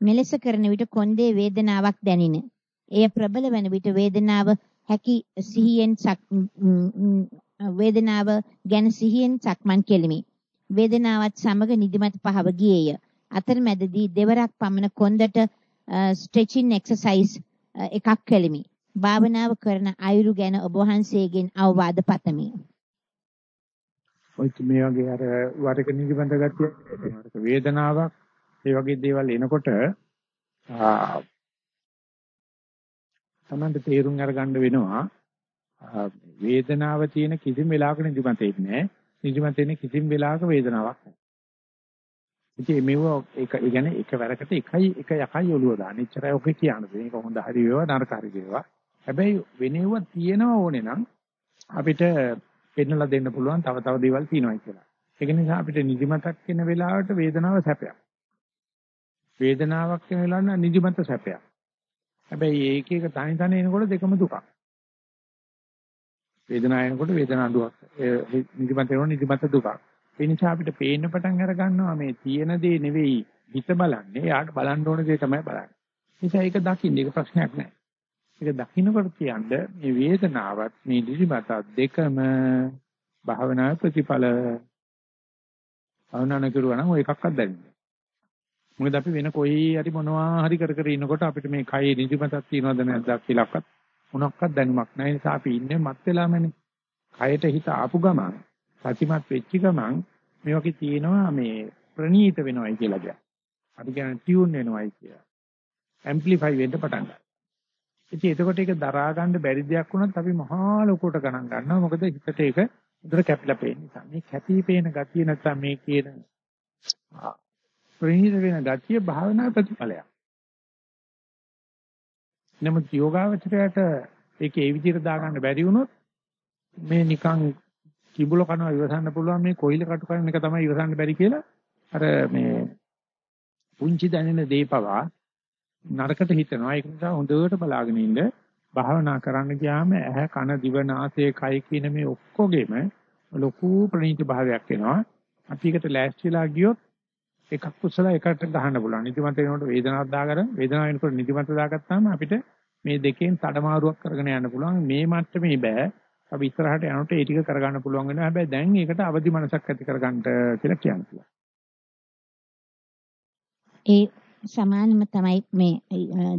මෙලෙස කරන විට කොන්දේ වේදනාවක් දැනින. එය ප්‍රබල වන විට වේදනාව හැකි සිහියෙන් වේදනාව ගැන සිහියෙන් සක්මන් කෙලිමි. වේදනාවත් සමග නිදිමත පහව ගියේය. අතරමැදදී දෙවරක් පමණ කොන්දට ස්ට්‍රෙචින් එක්සර්සයිස් එකක් කෙලිමි. භාවනාව කරන අයුරු ගැන ඔබ වහන්සේගෙන් අවවාද පතමි. ඔය මේ වගේ අර වරක නිදිමත ගතිය වරක වේදනාවක් ඒ වගේ දේවල් එනකොට තමන්ට තේරුම් අරගන්න වෙනවා වේදනාව තියෙන කිසිම වෙලාවක නිදිමත එන්නේ නිදිමත එන්නේ කිසිම වෙලාවක වේදනාවක් නැහැ. ඉතින් මේව එක ඒ කියන්නේ එකවරකට එකයි එක යකයි ඔළුව දාන්න. එච්චරයි ඔක කියන්නේ. මේක හොඳ හරි වේවා නරක හරි වේවා. හැබැයි වෙනෙව තියෙනව ඕනේ නම් අපිට පෙන්නලා දෙන්න පුළුවන් තව තව දේවල් තියෙනවා කියලා. ඒක නිසා අපිට නිදිමතක් වෙන වෙලාවට වේදනාව සැපයක්. වේදනාවක් වෙන වෙලාවට නිදිමත සැපයක්. හැබැයි ඒක එක තනි තනි එනකොට දෙකම දුකක්. වේදනාව එනකොට වේදනාව දුකක්. නිදිමත එනකොට නිදිමත දුකක්. ඒ නිසා අපිට පේන්න පටන් අර ගන්නවා මේ තියෙන දේ නෙවෙයි හිත බලන්නේ. යාට බලන්න ඕන දේ තමයි බලන්නේ. නිසා ඒක දකින්න ඒක ප්‍රශ්නයක් නෑ. ඒක දකින්නකොට කියන්නේ මේ වේදනාවත් මේ නිදිමතත් දෙකම භාවනා ප්‍රතිඵල භාවනා කරුවා නම් ඔය එකක්වත් දැනෙන්නේ. මොකද අපි වෙන කොයි හරි මොනවා හරි කර කර ඉන්නකොට අපිට මේ කයේ නිදිමතක් තියෙනවද නැද්ද කියලාවත් මොනක්වත් දැනුමක් නැහැ. නිසා අපි ඉන්නේ මත් වෙලාමනේ. කයට හිත ආපු ගමන් සතිමත් වෙච්ච ගමන් මේ වගේ තියෙනවා මේ ප්‍රනීත වෙනවයි කියලා කියන්නේ. අපි කියන්නේ ටියුන් වෙනවයි කියලා. ඇම්ප්ලිෆයි වෙන්න පටන් ගන්නවා. ඉතින් එතකොට ඒක දරා ගන්න බැරි දෙයක් වුණත් අපි මහා ලොකුට ගණන් ගන්නවා. මොකද හිතට ඒක උදේට කැපිලා පේන නිසා. මේ කැපී පේන ගතිය නැත්තම් මේ කියන ප්‍රණීත වෙන ගතිය භාවනා ප්‍රතිඵලයක්. නමුත් යෝගාවචරයට ඒක ඒ විදිහට දාගන්න බැරි වුණොත් මේ නිකන් කිඹුල කනවා ඉවසන්න පුළුවන් මේ කොයිල කටු කරන එක තමයි ඉවසන්න බැරි කියලා. අර මේ පුංචි දැනෙන දීපවා නරකට හිතනවා. ඒක නිසා හොඳට බලාගෙන ඉන්න. භාවනා කරන්න ගියාම ඇහ කන දිව නාසය කය කියන මේ ඔක්කොගෙම ලොකු ප්‍රණීත භාවයක් එනවා. අපි එකට ලෑස්තිලා ගියොත් එකක් කුසල එකට ගහන්න පුළුවන්. නිදිමත වෙනකොට වේදනාවක් දාගන්න වේදනාව වෙනකොට නිදිමත දාගත්තාම අපිට මේ දෙකෙන් තඩමාරුවක් කරගෙන යන්න පුළුවන්. මේ මට්ටමේ බෑ. අපි ඉස්සරහට යනකොට ඒ ටික කරගන්න පුළුවන් වෙනවා. හැබැයි දැන් ඒකට අවදි මනසක් ඇති කරගන්න කියලා කියනවා. ඒ සමානම තමයි මේ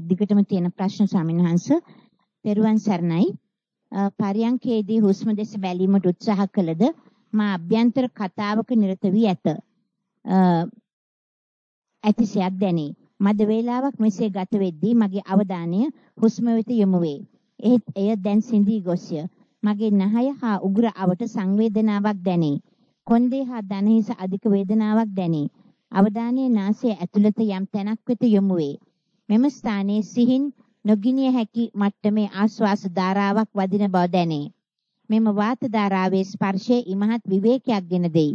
දිගටම තියෙන ප්‍රශ්න ස්වාමීන් වහන්සේ. පෙරුවන් සරණයි. පරියංකේදී හුස්ම දෙස බැලීමට උත්සාහ කළද මා අභ්‍යන්තර කතාවක නිරත වී ඇත. ඇතිසයක් දැනේ. මද වේලාවක් මෙසේ ගත වෙද්දී මගේ අවධානය හුස්ම වෙත යොමු වේ. එහෙත් එය දැන් සිඳී ගොස්ය. මගේ නහය හා උගුර අවට සංවේදනාවක් දැනේ. කොන්දේ හා දණහිස අධික වේදනාවක් දැනේ. අවධානය නාසය ඇතුළත යම් තැනක් වෙත යොමු වේ. මෙම ස්ථානයේ සිහින් නොගිනිය හැකි මට්ටමේ ආශ්වාස ධාරාවක් වදින බව දැනේ. මෙම වාත ධාරාවේ ස්පර්ශයේ ඉමහත් විවේකයක් ගෙන දෙයි.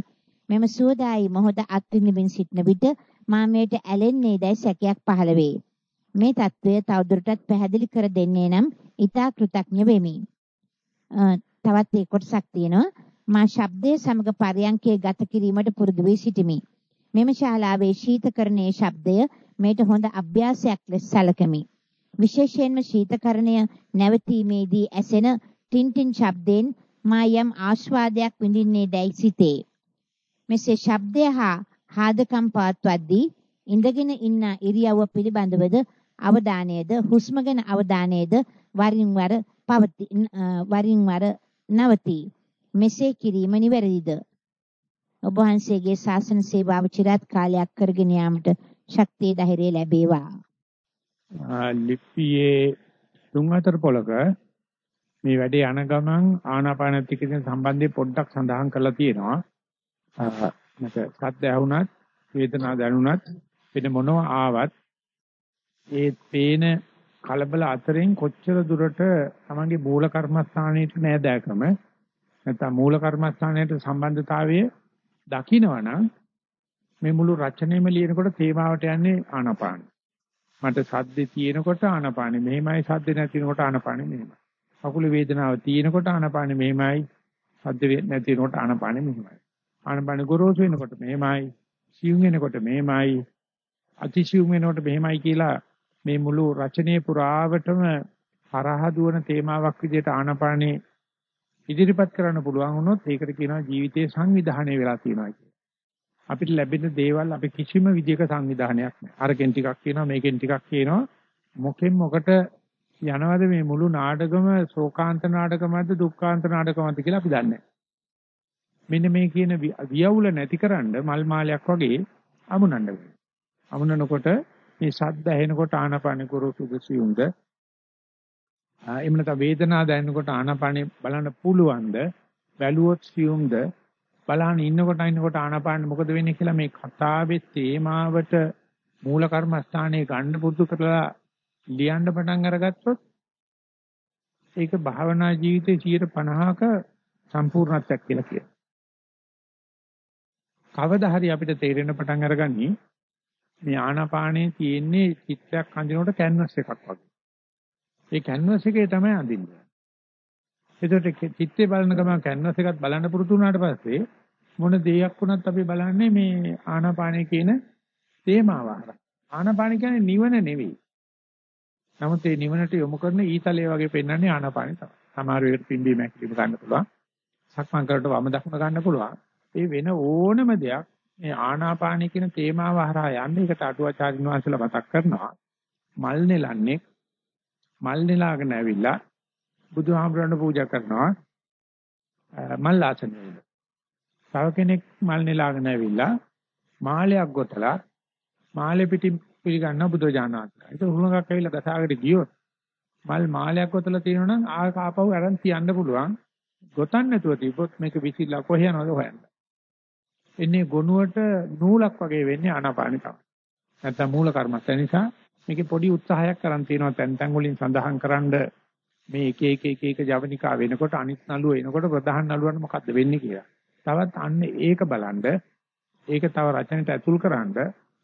මෙම සුවදායි මොහොත අත්විඳින්න සිටන විට මා මේට ඇලෙන්නේ දැයි සැකයක් පහළ වේ. මේ తත්වය තවදුරටත් පැහැදිලි කර දෙන්නේ නම් ඊතා කෘතඥ වෙමි. තවත් ඒ කොටසක් තියෙනවා. මා ශබ්දයේ සමග පරයන්කේ ගත කිරීමට පුරුදු වී සිටිමි. මෙම ශාලාවේ ශීතකරණයේ ශබ්දය මේට හොඳ අභ්‍යාසයක් ලෙස සැලකමි. විශේෂයෙන්ම ශීතකරණය නැවතීමේදී ඇසෙන ටින් ටින් ශබ්දෙන් මා යම් ආස්වාදයක් විඳින්නේ දැයි සිතේ. මෙසේ ශබ්දය හා හාදකම් පවත්වද්දී ඉඳගෙන ඉන්න ඉරියව්ව පිළිබඳවද අවධානයද හුස්ම ගැන අවධානයද වරින් වර පවති වරින් වර නවතී. මෙසේ කිරීම නිවැරදිද? ඔබ වහන්සේගේ ශාසන සේවාව চিරාත් කාලයක් කරගෙන යාමට ශක්තිය ධෛර්යය ලැබේවා. ලිපියේ තුන් හතර පොලක මේ වැඩේ යන ගමන් ආනාපානත් එක්ක සම්බන්ධය පොඩ්ඩක් සඳහන් කරලා තියෙනවා. මට සද්ද ඇහුණත් වේදනාව දැනුණත් වෙන මොනවා ආවත් ඒ පේන කලබල අතරින් කොච්චර දුරට තමන්ගේ මූල කර්මස්ථානයේ නෑදෑකම නැත්නම් මූල කර්මස්ථානයට සම්බන්ධතාවය දකිනවනම් මේ මුළු රචනෙම ලියනකොට තේමාවට යන්නේ ආනාපාන. මට සද්දේ තියෙනකොට ආනාපානෙ මෙහෙමයි සද්දේ නැතිනකොට ආනාපානෙ මෙහෙමයි. කකුල වේදනාව තියෙනකොට ආනාපානෙ මෙහෙමයි සද්ද නැතිනකොට ආනාපානෙ මෙහෙමයි. ආනපන ගොරෝසු වෙනකොට මෙහෙමයි, සියුම් වෙනකොට මෙහෙමයි, අතිසියුම් වෙනකොට මෙහෙමයි කියලා මේ මුළු රචනයේ පුරාවටම හරහා දුවන තේමාවක් විදිහට ආනපානේ ඉදිරිපත් කරන්න පුළුවන් වුණොත් ඒකට කියනවා ජීවිතයේ සංවිධානය වෙලා තියෙනවා කියලා. අපිට ලැබෙන දේවල් අපි කිසිම විදිහක සංවිධානයක් නැහැ. අරකින් ටිකක් කියනවා මේකෙන් ටිකක් කියනවා මොකෙන් මොකට යනවද මේ මුළු නාටකම ශෝකාන්ත නාටකමද දුක්ඛාන්ත නාටකමද කියලා අපි දන්නේ නැහැ. මෙන්න මේ කියන වියවුල නැතිකරන්න මල් මාලයක් වගේ අමුණන්න වෙනවා. අමුණනකොට මේ ශබ්ද ඇහෙනකොට ආනපාන කුරුසුද සියුම්ද එහෙම නැත්නම් වේදනාව දැනෙනකොට ආනපානෙ බලන්න පුළුවන්ද බැලුවොත් සියුම්ද බලහන් ඉන්නකොට ඉන්නකොට ආනපාන මොකද වෙන්නේ කියලා මේ කතාවේ තේමාවට මූල කර්මස්ථානයේ ගන්න පුරුදු කරලා ලියන්න පටන් අරගත්තොත් ඒක භාවනා ජීවිතයේ 50ක සම්පූර්ණත්වයක් කියලා කියනවා. කවදා හරි අපිට තේරෙන පටන් අරගන්නේ මේ ආනාපානයේ තියෙන්නේ චිත්‍රයක් අඳිනකොට කැන්වස් එකක් වගේ. ඒ කැන්වස් එකේ තමයි අඳින්නේ. ඒකට චිත්‍රය බලන ගමන් කැන්වස් එකත් බලන්න පුරුදු වුණාට පස්සේ මොන දෙයක් වුණත් අපි බලන්නේ මේ ආනාපානය කියන තේමාව හරහා. ආනාපාන කියන්නේ නිවන නෙවෙයි. නමුත් මේ නිවනට යොමු කරන ඊතලයේ වගේ පෙන්වන්නේ ආනාපානය තමයි. සමහර වෙලට පිම්බීම හැකිලිම ගන්න පුළුවන්. සක්මන් කරලා වම දකුණ ගන්න පුළුවන්. ඒ වෙන ඕනම දෙයක් මේ ආනාපානය කියන තේමාව හරහා යන්නේ ඒකට අටුවාචාරින් වහන්සේලා මතක් කරනවා. මල් නෙලන්නේ මල් නෙලාගෙන ඇවිල්ලා බුදුහාමුදුරන්ට පූජා කරනවා. මල් ආසනෙ. තව කෙනෙක් මල් නෙලාගෙන ඇවිල්ලා මාලයක් ගොතලා මාලෙ පිටින් පිළිගන්න බුදුජානනාත්. ඒක උරුණක් ඇවිල්ලා ගසාගෙන ගියොත් මල් මාලයක් ගොතලා තියෙනවනම් ආක ආපහු අරන් තියන්න පුළුවන්. ගොතන්න නැතුව තිබ්බොත් මේක විසිලා කොහේ යනවද හොයන්න. එන්නේ ගොනුවට නූලක් වගේ වෙන්නේ ආනාපානෙ තමයි. නැත්තම් මූල කර්මස්ත නිසා මේකේ පොඩි උත්සාහයක් කරන් තියෙනවා තැන් තැන් වලින් සඳහන් කරන්ඩ මේ එක එක එක එක ජවනිකා වෙනකොට අනිත් නළුව එනකොට ප්‍රධාන නළුවන්ට මොකද්ද වෙන්නේ කියලා. තවත් අන්න ඒක බලන්ඩ ඒක තව රචනෙට ඇතුල් කරන්ඩ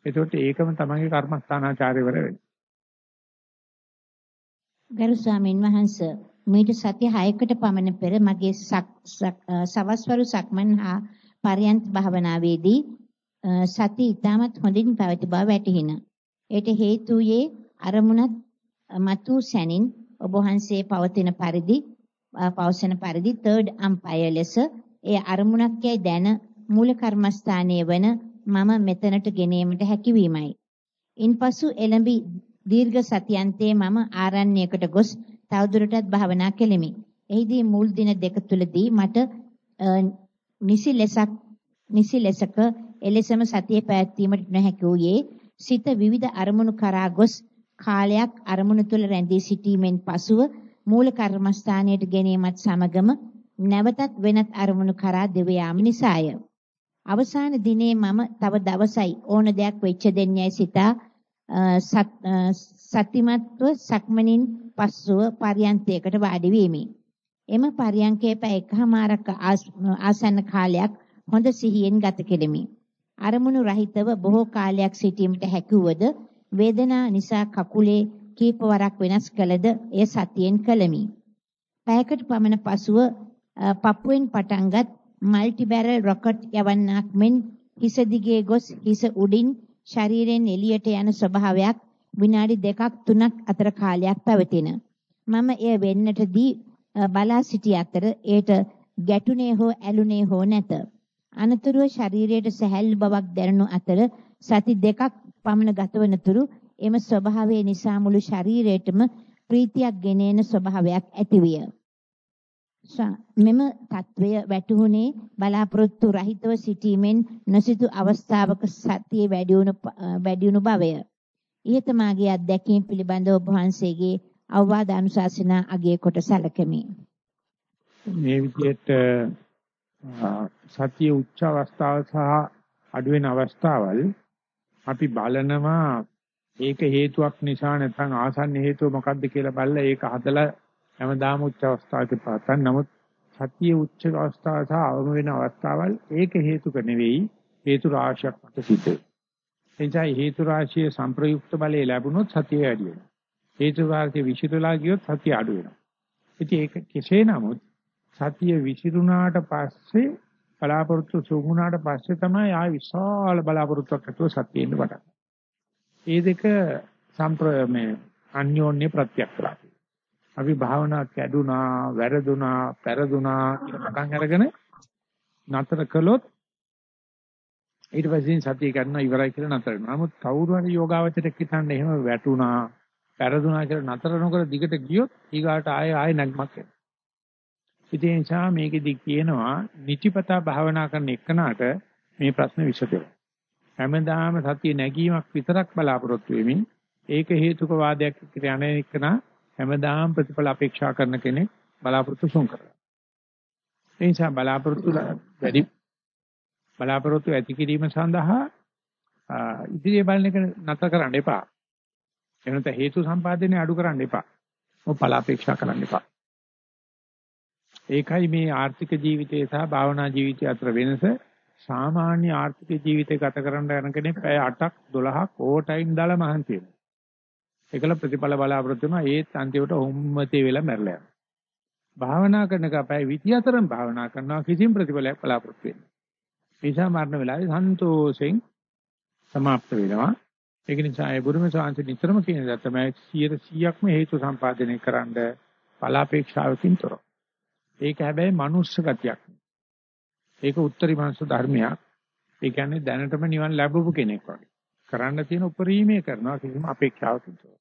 එතකොට ඒකම තමයිගේ කර්මස්ථානාචාර්යවර වෙන්නේ. ගරු ස්වාමීන් වහන්සේ මීට සති 6කට පමණ පෙර මගේ සවස්වරු සක්මන් හා පරයන්ත් භාවනාවේදී සති ඊටමත් හොඳින් පැවති බව වැටහින. ඒට හේතුයේ අරමුණත් මතු සැනින් ඔබ වහන්සේ පවතින පරිදි පවසන පරිදි third umpire ලෙස ඒ අරමුණක් යයි දැන මූල කර්මස්ථානයේ වන මම මෙතනට ගෙනීමට හැකියවීමයි. ඉන්පසු එළඹි දීර්ඝ සතියන්තයේ මම ආරණ්‍යයකට ගොස් තවදුරටත් භාවනා කෙලිමි. එහිදී මුල් දින දෙක තුලදී මට නිසි ලෙසක් නිසි ලෙසක එලෙසම සතිය පැවැත්වීමට නොහැකි වූයේ සිත විවිධ අරමුණු කරා ගොස් කාලයක් අරමුණු තුල රැඳී සිටීමෙන් පසුව මූල කර්මස්ථානයට ගැනීමත් සමගම නැවතත් වෙනත් අරමුණු කරා දෙව යාම නිසාය. අවසාන දිනේ මම තව දවසයි ඕන දෙයක් වෙච්ච දෙන්නේයි සිතා සතිමත්ව සක්මනින් පස්සුව පරියන්තයකට වාඩි වීමි. එම පරියන්කේ පැය එකමාරක ආසන්න කාලයක් හොඳ සිහියෙන් ගත කෙලිමි. අරමුණු රහිතව බොහෝ කාලයක් සිටීමට හැකියවද වේදනා නිසා කකුලේ කීපවරක් වෙනස් කළද එය සතියෙන් කළමි. පැයකට පමණ පසුව පපුවෙන් පටන්ගත් මල්ටි බැරල් රොකට් යවන්නක් මෙන් හිස දිගේ ගොස් හිස උඩින් ශරීරයෙන් එළියට යන ස්වභාවයක් විනාඩි දෙකක් තුනක් අතර කාලයක් පැවතින. මම එය වෙන්නටදී බලා සිටි අතර ඒට ගැටුනේ හෝ ඇලුනේ හෝ නැත. අනතුරුව ශරීරයට සැහැල්ලු බවක් දැනුණු අතර සති දෙකක් පමණ ගතවනතුරු එම ස්වභාවය නිසා මුළු ශරීරයටම ප්‍රීතියක් ගෙනෙන ස්වභාවයක් ඇතිවිය. මෙම తත්වය වැටහුනේ බලාපොරොත්තු රහිතව සිටීමෙන් නොසිතු අවස්ථාවක සතිය වැඩි වුණු බවය. ඉහත මාගේ අත්දැකීම් පිළිබඳව ඔබ වහන්සේගේ අවවාද අනුශාසනා අගය කොට සැලකමි. මේ විදිහට සතිය උච්ච අවස්ථාව සහ අඩු වෙන අවස්ථාවල් අපි බලනවා ඒක හේතුවක් නිසා නැත්නම් ආසන්න හේතුව මොකක්ද කියලා බලලා ඒක හදලා හැමදාම උච්ච අවස්ථාවක පාතන් නමුත් සතිය උච්ච අවස්ථාව සහ අවම වෙන අවස්ථාවල් ඒක හේතුක නෙවෙයි හේතු රාශියක් මත සිද්ධ වෙනවා. එනිසා හේතු රාශිය සංප්‍රයුක්ත බලය ලැබුණොත් සතිය වැඩි වෙනවා. හේතු රාශිය විසිරලා ගියොත් සතිය අඩු වෙනවා. ඉතින් ඒක කෙසේ නමුත් සතිය විසිරුණාට පස්සේ බලාපොරොත්තු සුගුණාට පස්සේ තමයි ආය විශාල බලාපොරොත්තුවක් ඇතුව සතියෙන්න පටන්. ඒ දෙක සම්ප්‍රමේ අන්‍යෝන්‍ය ප්‍රත්‍යක් කරලා. අපි භාවනා කැඩුනා, වැරදුනා, පෙරදුනා කියලා පටන් අරගෙන නතර කළොත් ඊට පස්සේ සතිය ගන්න ඉවරයි කියලා නතර වෙනවා. නමුත් කවුරු හරි යෝගාවචරයක් හිතන්නේ එහෙම වැටුණා, පෙරදුනා කියලා නතර නොකර දිගට ගියොත් ඊගාට ආයෙ ආයෙ නැග්මක් එනවා. ඉතින් ඒ නිසා මේකෙදි කියනවා නිතිපතා භාවනා කරන එකනට මේ ප්‍රශ්න විසදෙනවා. හැමදාම සතිය නැගීමක් විතරක් බලාපොරොත්තු වෙමින් ඒක හේතුක වාදයක් කියලා යන එකන හැමදාම ප්‍රතිඵල අපේක්ෂා කරන කෙනෙක් බලාපොරොත්තු සුන් කරනවා. ඒ නිසා බලාපොරොත්තු වැඩි බලාපොරොත්තු ඇති කිරීම සඳහා ඉදිරිය බලන එක නැතර කරන්න එපා. එනත හේතු සම්පාදනය අඩු කරන්න එපා. ඔය බලාපේක්ෂා කරන්න එපා. ඒකයි මේ ආර්ථික ජීවිතය සහ භාවනා ජීවිතය අතර වෙනස. සාමාන්‍ය ආර්ථික ජීවිතය ගත කරන්න යන කෙනෙක් පැය 8ක් 12ක් ඕවර් ටයිම් දාලා මහන්සි වෙනවා. ඒකල ප්‍රතිඵල බලාපොරොත්තු වෙනවා ඒත් අන්තිමට හොම්මතේ වෙලා මැරලා යනවා. භාවනා කරන කපයි 24න් භාවනා කරනවා කිසිම ප්‍රතිඵලයක් බලාපොරොත්තු වෙන්නේ. නිසා මරණ වෙලාවේ සන්තෝෂෙන් සමාප්ත වෙනවා. ඒක නිසා ඒ බුදුම සාංශ නිතරම කියන දේ තමයි 100%ක්ම හේතු සම්පාදනය කරන්න බලාපේක්ෂාවකින් තොරව. ඒක හැබැයි මනුස්ස ගතියක්. ඒක උත්තරී මනුස්ස ධර්මයක්. ඒ කියන්නේ දැනටම නිවන් ලැබපු කෙනෙක් වගේ. කරන්න තියෙන උපරිමයේ කරනවා කිසිම අපේක්ෂාවකින් තොරව.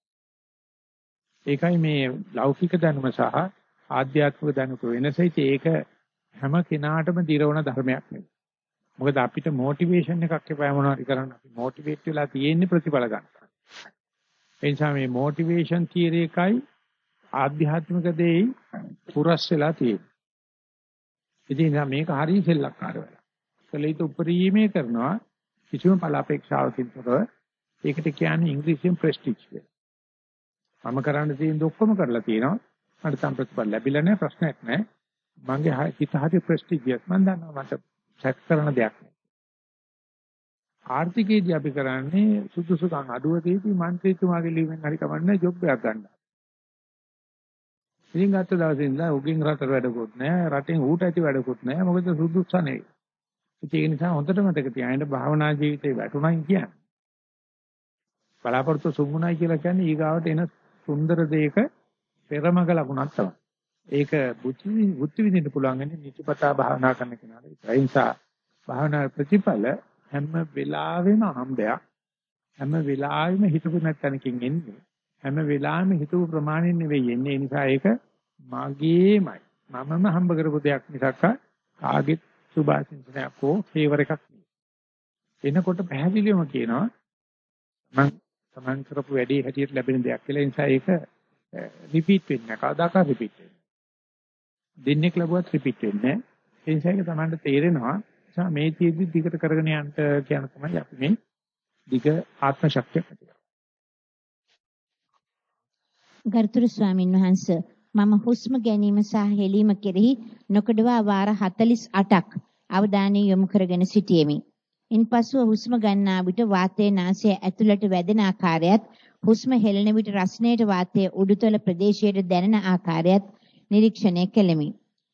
ඒකයි මේ ලෞකික දැනුම සහ ආධ්‍යාත්මික දැනුක වෙනස. ඒක හැම කෙනාටම දිරවන ධර්මයක් නෙවෙයි. මොකද අපිට මොටිවේෂන් එකක් එපා මොනවද කරන්න අපි මොටිවේට් වෙලා තියෙන්නේ ප්‍රතිඵල ගන්න. ඒ නිසා මේ මොටිවේෂන් තියරි එකයි ආධ්‍යාත්මික දෙයි පුරස් වෙලා තියෙන්නේ. ඉතින් මේක හරිය සෙල්ලක්කාර වෙලා. කලිත උපරිමයේ කරනවා කිසිම බලාපෑක්ෂාවකින් තොරව ඒකට කියන්නේ ඉංග්‍රීසියෙන් ප්‍රෙස්ටිජ් කියලා. මම කරන්න තියෙන ඔක්කොම කරලා තියෙනවා. මට තම ප්‍රතිඵල ලැබිලා නැහැ ප්‍රශ්නයක් නැහැ. මගේ හිත හරි ප්‍රෙස්ටිජියස් මම දන්නවා මට සැක කරන දෙයක් නෑ. ආර්ථිකයේදී අපි කරන්නේ සුදුසුකම් අඩුවකදී මන්ත්‍රීතුමාගේ ලියුමෙන් හරි කවන්නේ ජොබ් එකක් ගන්න. ඉතින් ගත්ත දවසේ ඉඳලා උගෙන් රටට වැඩකුත් නෑ රටෙන් ඌට ඇති වැඩකුත් නෑ මොකද සුදුසු නැහැ. ඒක නිසා හොඳට මතක තියාගන්න භාවනා ජීවිතේ වැටුණයි කියන්නේ. බලාපොරොත්තු සුමුණයි කියලා කියන්නේ ඊගාවට එන සුන්දර දෙයක පෙරමග ලකුණක් තමයි. ඒක බුද්ධි බුද්ධි විඳින්න පුළුවන් වෙන්නේ නිතිපතා භාවනා කරන කෙනාට. ඒ නිසා භාවනා ප්‍රතිඵල හැම වෙලාවෙම හම්බයක්. හැම වෙලාවෙම හිතපු නැත්නම්කින් එන්නේ. හැම වෙලාවෙම හිතපු ප්‍රමාණයෙන් නෙවෙයි එන්නේ. ඒ නිසා ඒක මගේමයි. මමම හම්බ කරපු දෙයක් මිසක් කාගෙත් සුභාසින්සනයක් හෝ ෆේවර් එකක් නෙවෙයි. එනකොට පැහැදිලිවම කියනවා මම තමන් කරපු වැඩේ හැටියට ලැබෙන දෙයක් කියලා. ඒ නිසා ඒක eh, රිපීට් වෙන්නේ නැහැ. කවදාකවත් රිපීට් වෙන්නේ දෙන්නෙක් ලැබුවත් රිපීට් වෙන්නේ නැහැ. ඒ නිසා ඒක තමයි තේරෙනවා. නිසා මේ තියෙද්දි දිගට කරගෙන යන්න කියන තමයි අපි මේ දිග ආත්ම ශක්තිය ඇති ගරුතර ස්වාමින් වහන්සේ මම හුස්ම ගැනීම සහ හෙලීම කෙරෙහි නොකඩවා වාර 48ක් අවධානය යොමු කරගෙන සිටියෙමි. ඉන්පසුව හුස්ම ගන්නා විට වාතයේ නාසය ඇතුළට වැදෙන ආකාරයත් හුස්ම හෙළන විට රස්නේට වාතයේ උඩුතල ප්‍රදේශයට දැනෙන ආකාරයත් නිරීක්ෂණය කෙලෙමි.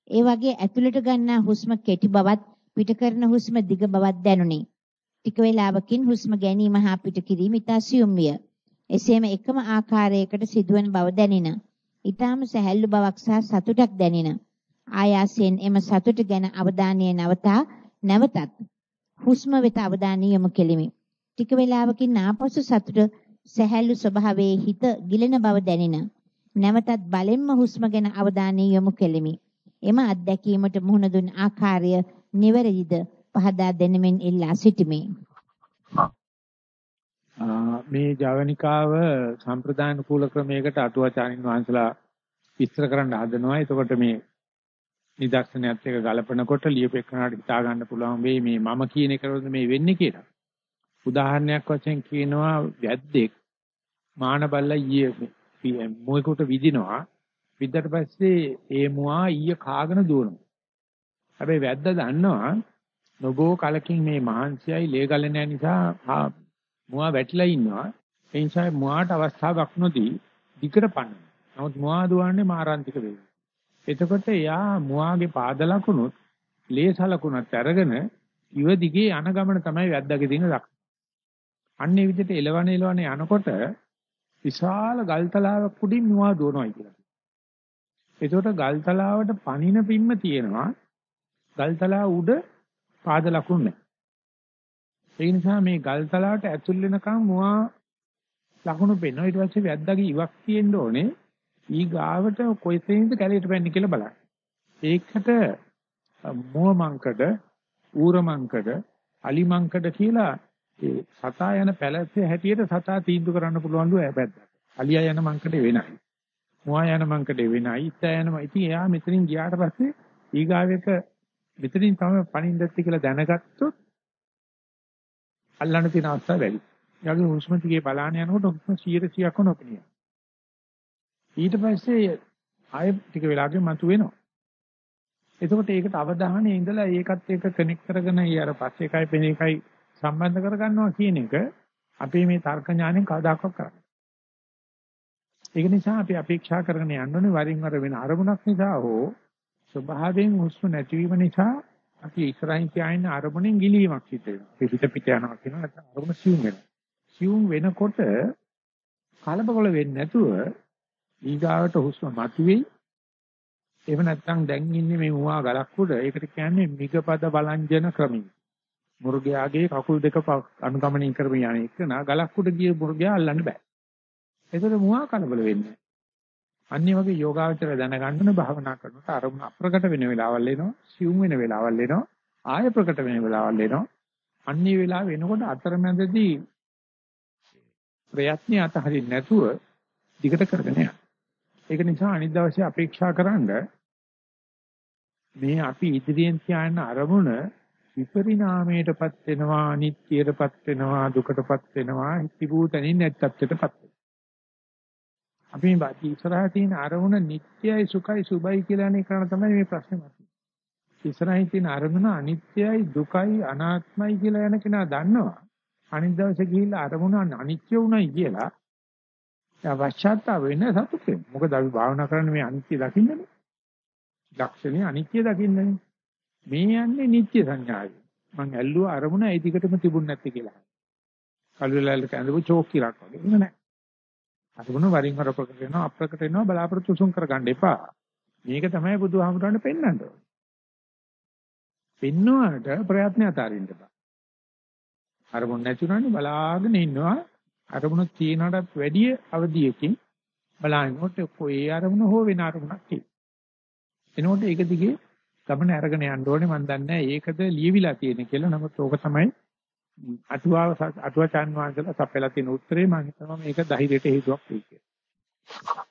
ඒ වගේ ඇතුළට ගන්නා හුස්ම කෙටි බවත් පිට කරන හුස්ම දිග බවක් දැනුනි. ටික වේලාවකින් හුස්ම ගැනීම හා පිට කිරීම ඉතා සියුම් විය. එසේම එකම ආකාරයකට සිදුවන බව දැනින. ඊටාම සැහැල්ලු බවක් සහ සතුටක් දැනින. ආයාසයෙන් එම සතුට ගැන අවධානය නවතා නැවතත් හුස්ම වෙත අවධානය යොමු කෙලිමි. ටික වේලාවකින් ආපසු සතුට සැහැල්ලු ස්වභාවයේ හිත ගිලෙන බව දැනින. නැවතත් බලෙන්ම හුස්ම ගැන අවධානය යොමු කෙලිමි. එම අත්දැකීමට මුහුණ දුන් ආකාරය නිවැරදිද පහදා දෙනමින් ඉල්ලා සිටිමි. මේ ජවනිකාව සම්ප්‍රදාන කූල ක්‍රමයකට අටුවාචාරින් වහන්සලා විස්තර කරන්න හදනවා. එතකොට මේ නිදර්ශනයත් එක්ක ගලපනකොට ලියපෙකනට හිතා ගන්න පුළුවන් වෙයි මේ මම කියන එකවලද මේ වෙන්නේ කියලා. උදාහරණයක් වශයෙන් කියනවා වැද්දෙක් මාන බල්ලා ඊයේ මොයකට විදිනවා. විද්දට පස්සේ ඒ මුවා ඊය කාගෙන දුවනවා. හැබැයි වැද්ද දන්නවා නොබෝ කලකින් මේ මහන්සියයි ලේ ගලන නිසා මුවා වැටිලා ඉන්නවා. ඒ නිසා මුවාට අවස්ථාවක් නොදී දිගට පන්න නමුත් මුවා දුවන්නේ මාරාන්තික වේග. එතකොට එයා මුවාගේ පාද ලකුණුත් ලේ සලකුණත් අරගෙන ඉව දිගේ යන ගමන තමයි වැද්දාගේ තියෙන දක්ෂ. අන්නේ විදිහට එලවන එලවන යනකොට විශාල ගල්තලාවක් උඩින් මුවා දුවනවා කියලා. ඒකට ගල්තලාවට පණින පිම්ම තියෙනවා. ගල්තලාව උඩ පාද ලකුණු නැහැ. ඒ නිසා මේ ගල්තලාවට ඇතුල් වෙනකම් මුවා ලකුණු පෙන්වනවා. ඊට පස්සේ වැද්දාගේ ඉවක් තියෙන්න ඕනේ. ඊ ගාවට කොයිතෙන්ද කැලේට පැන්නේ කියලා බලන්න. ඒකට මුව මංකඩ, ඌර මංකඩ, අලි මංකඩ කියලා ඒ සතා යන පැලැස්සේ හැටියට සතා තීන්දුව කරන්න පුළුවන්ලු ඇබැද්දට. අලියා යන මංකඩේ වෙනයි. මුවා යන මංකඩේ වෙනයි. ඉත්තා යන ඉතින් එයා මෙතනින් ගියාට පස්සේ ඊගාවෙක මෙතනින් තමයි පණින්නත් කියලා දැනගත්තොත් අල්ලන්න තියෙන අවස්ථාව වැඩි. යාගේ හුස්ම ටිකේ බලාන යනකොට හුස්ම 100%ක් නොපෙනිය. ඊට පස්සේ ආයෙ ටික වෙලාවකින් මතු වෙනවා. එතකොට ඒකට අවධානය ඉඳලා ඒකත් එක්ක කනෙක්ට් කරගෙන ඊ අර පස්සේ එකයි පෙන එකයි සම්බන්ධ කරගන්නවා කියන එක අපේ මේ තර්ක ඥාණයෙන් කවදාකවත් කරන්නේ. ඒක නිසා අපි අපේක්ෂා කරගෙන යන්න ඕනේ වරින් වර වෙන අරමුණක් නිසා හෝ ස්වභාවයෙන් හුස්ම නැතිවීම නිසා අපි ඉස්සරහින් කියන අරමුණෙන් ගිලීමක් සිද්ධ වෙනවා. ඒ හිත පිට යනවා කියනවා නැත්නම් අරමුණ සිවුම් වෙනවා. සිවුම් වෙනකොට කලබල වෙන්නේ නැතුව ඊගාවට හුස්ම මතුවෙයි. එහෙම නැත්නම් දැන් ඉන්නේ මේ මුවා ගලක් උඩ. ඒකට කියන්නේ මිගපද බලංජන ක්‍රමය. මුර්ගයාගේ කකුල් දෙක අනුගමනය කරමින් යන එක නා ගලක් උඩ ගිය මුර්ගයා අල්ලන්න බෑ. ඒතර මුවා කලබල වෙන්නේ. අනිත් වගේ යෝගාවචර දැනගන්න භාවනා කරනකොට අරමුණ අප්‍රකට වෙන වෙලාවල් එනවා, සියුම් වෙන වෙලාවල් එනවා, ආය ප්‍රකට වෙන වෙලාවල් එනවා. අන්නේ වෙලාව වෙනකොට අතරමැදදී ප්‍රයත්න අතහරින්න නැතුව දිගට කරගෙන යන්න. ඒක නිසා අනිත් දවසේ අපේක්ෂා කරන්න මේ අපි ඉදිරියෙන් තියන අරමුණ විපරිණාමයටපත් වෙනවා අනිත්‍යයටපත් වෙනවා දුකටපත් වෙනවා හිතිබූතනින් නැත්තත්වයටපත් වෙනවා අපි මේ වාචී ඉස්සරහා තියෙන අරමුණ නිට්ටයයි සුඛයි සුබයි කියලා අනේ කරන තමයි මේ ප්‍රශ්නේ මතුවේ. ඉස්සරහින් තියෙන අරමුණ අනිත්‍යයි දුකයි අනාත්මයි කියලා යන කෙනා දන්නවා. අනිත් දවසේ ගිහිල්ලා අරමුණ අනිත්‍ය උනායි කියලා එයා වශ්චාත්තාප වෙන්න සතුට වෙනවා. මොකද අපි භාවනා කරන්නේ මේ අනිත්‍ය දකින්නනේ. ලක්ෂණේ අනිත්‍ය දකින්නනේ. මේ යන්නේ නිත්‍ය සංඥාවේ. මං ඇල්ලුව අරමුණ ඒ දිගටම තිබුණ නැති කියලා. කල්ුවලල්ල කැඳපු චෝක් කිරක් වගේ. එහෙම නැහැ. අරමුණ වරින් වර ප්‍රකට වෙනවා අප්‍රකට වෙනවා බලාපොරොත්තු සුන් කරගන්න එපා. මේක තමයි බුදුහාමුදුරන්ට පෙන්වන්න ඕනේ. පෙන්වන්නට ප්‍රයත්න අතාරින්න එපා. අරමුණ නැතුණානේ බලාගෙන ඉන්නවා. අරමුණ තියනටත් වැඩිය අවදියකින් බලනකොට කොයි අරමුණ හෝ වෙන අරමුණක් තියෙනවා. එනකොට ඒක දිගේ ගමන අරගෙන යන්න ඕනේ මම දන්නේ ඒකද ලියවිලා තියෙන කියලා. නමුත් ඕක තමයි අටුවාව අටුවාචාන් වහන්සේලා සපයලා තියෙන උත්තරේ මම හිතනවා මේක ධෛර්යයට හේතුවක් වෙයි කියලා.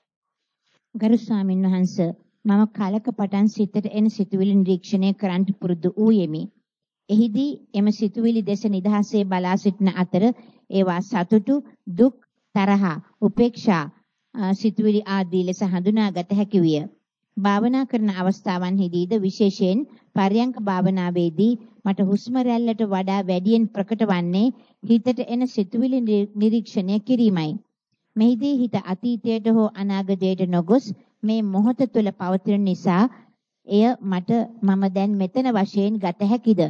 ගරු ස්වාමීන් වහන්ස මම කලක පටන් සිතට එන සිතුවිලි නිරීක්ෂණය කරන්න පුරුදු වූ යෙමි. එහිදී එම සිතුවිලි දෙස නිදහසේ බලා සිටින අතර ඒවා සතුටු දුක් තරහ උපේක්ෂා සිතුවිලි ආදී ලෙස හඳුනාගත හැකි විය. භාවනා කරන අවස්ථාවන්හිදීද විශේෂයෙන් පර්යංක භාවනාවේදී මට හුස්ම රැල්ලට වඩා වැඩියෙන් ප්‍රකට වන්නේ හිතට එන සිතුවිලි නිරීක්ෂණය කිරීමයි. මෙහිදී හිත අතීතයට හෝ අනාගතයට නොගොස් මේ මොහොත තුළ පවතින නිසා එය මට මම දැන් මෙතන වශයෙන් ගත හැකිද?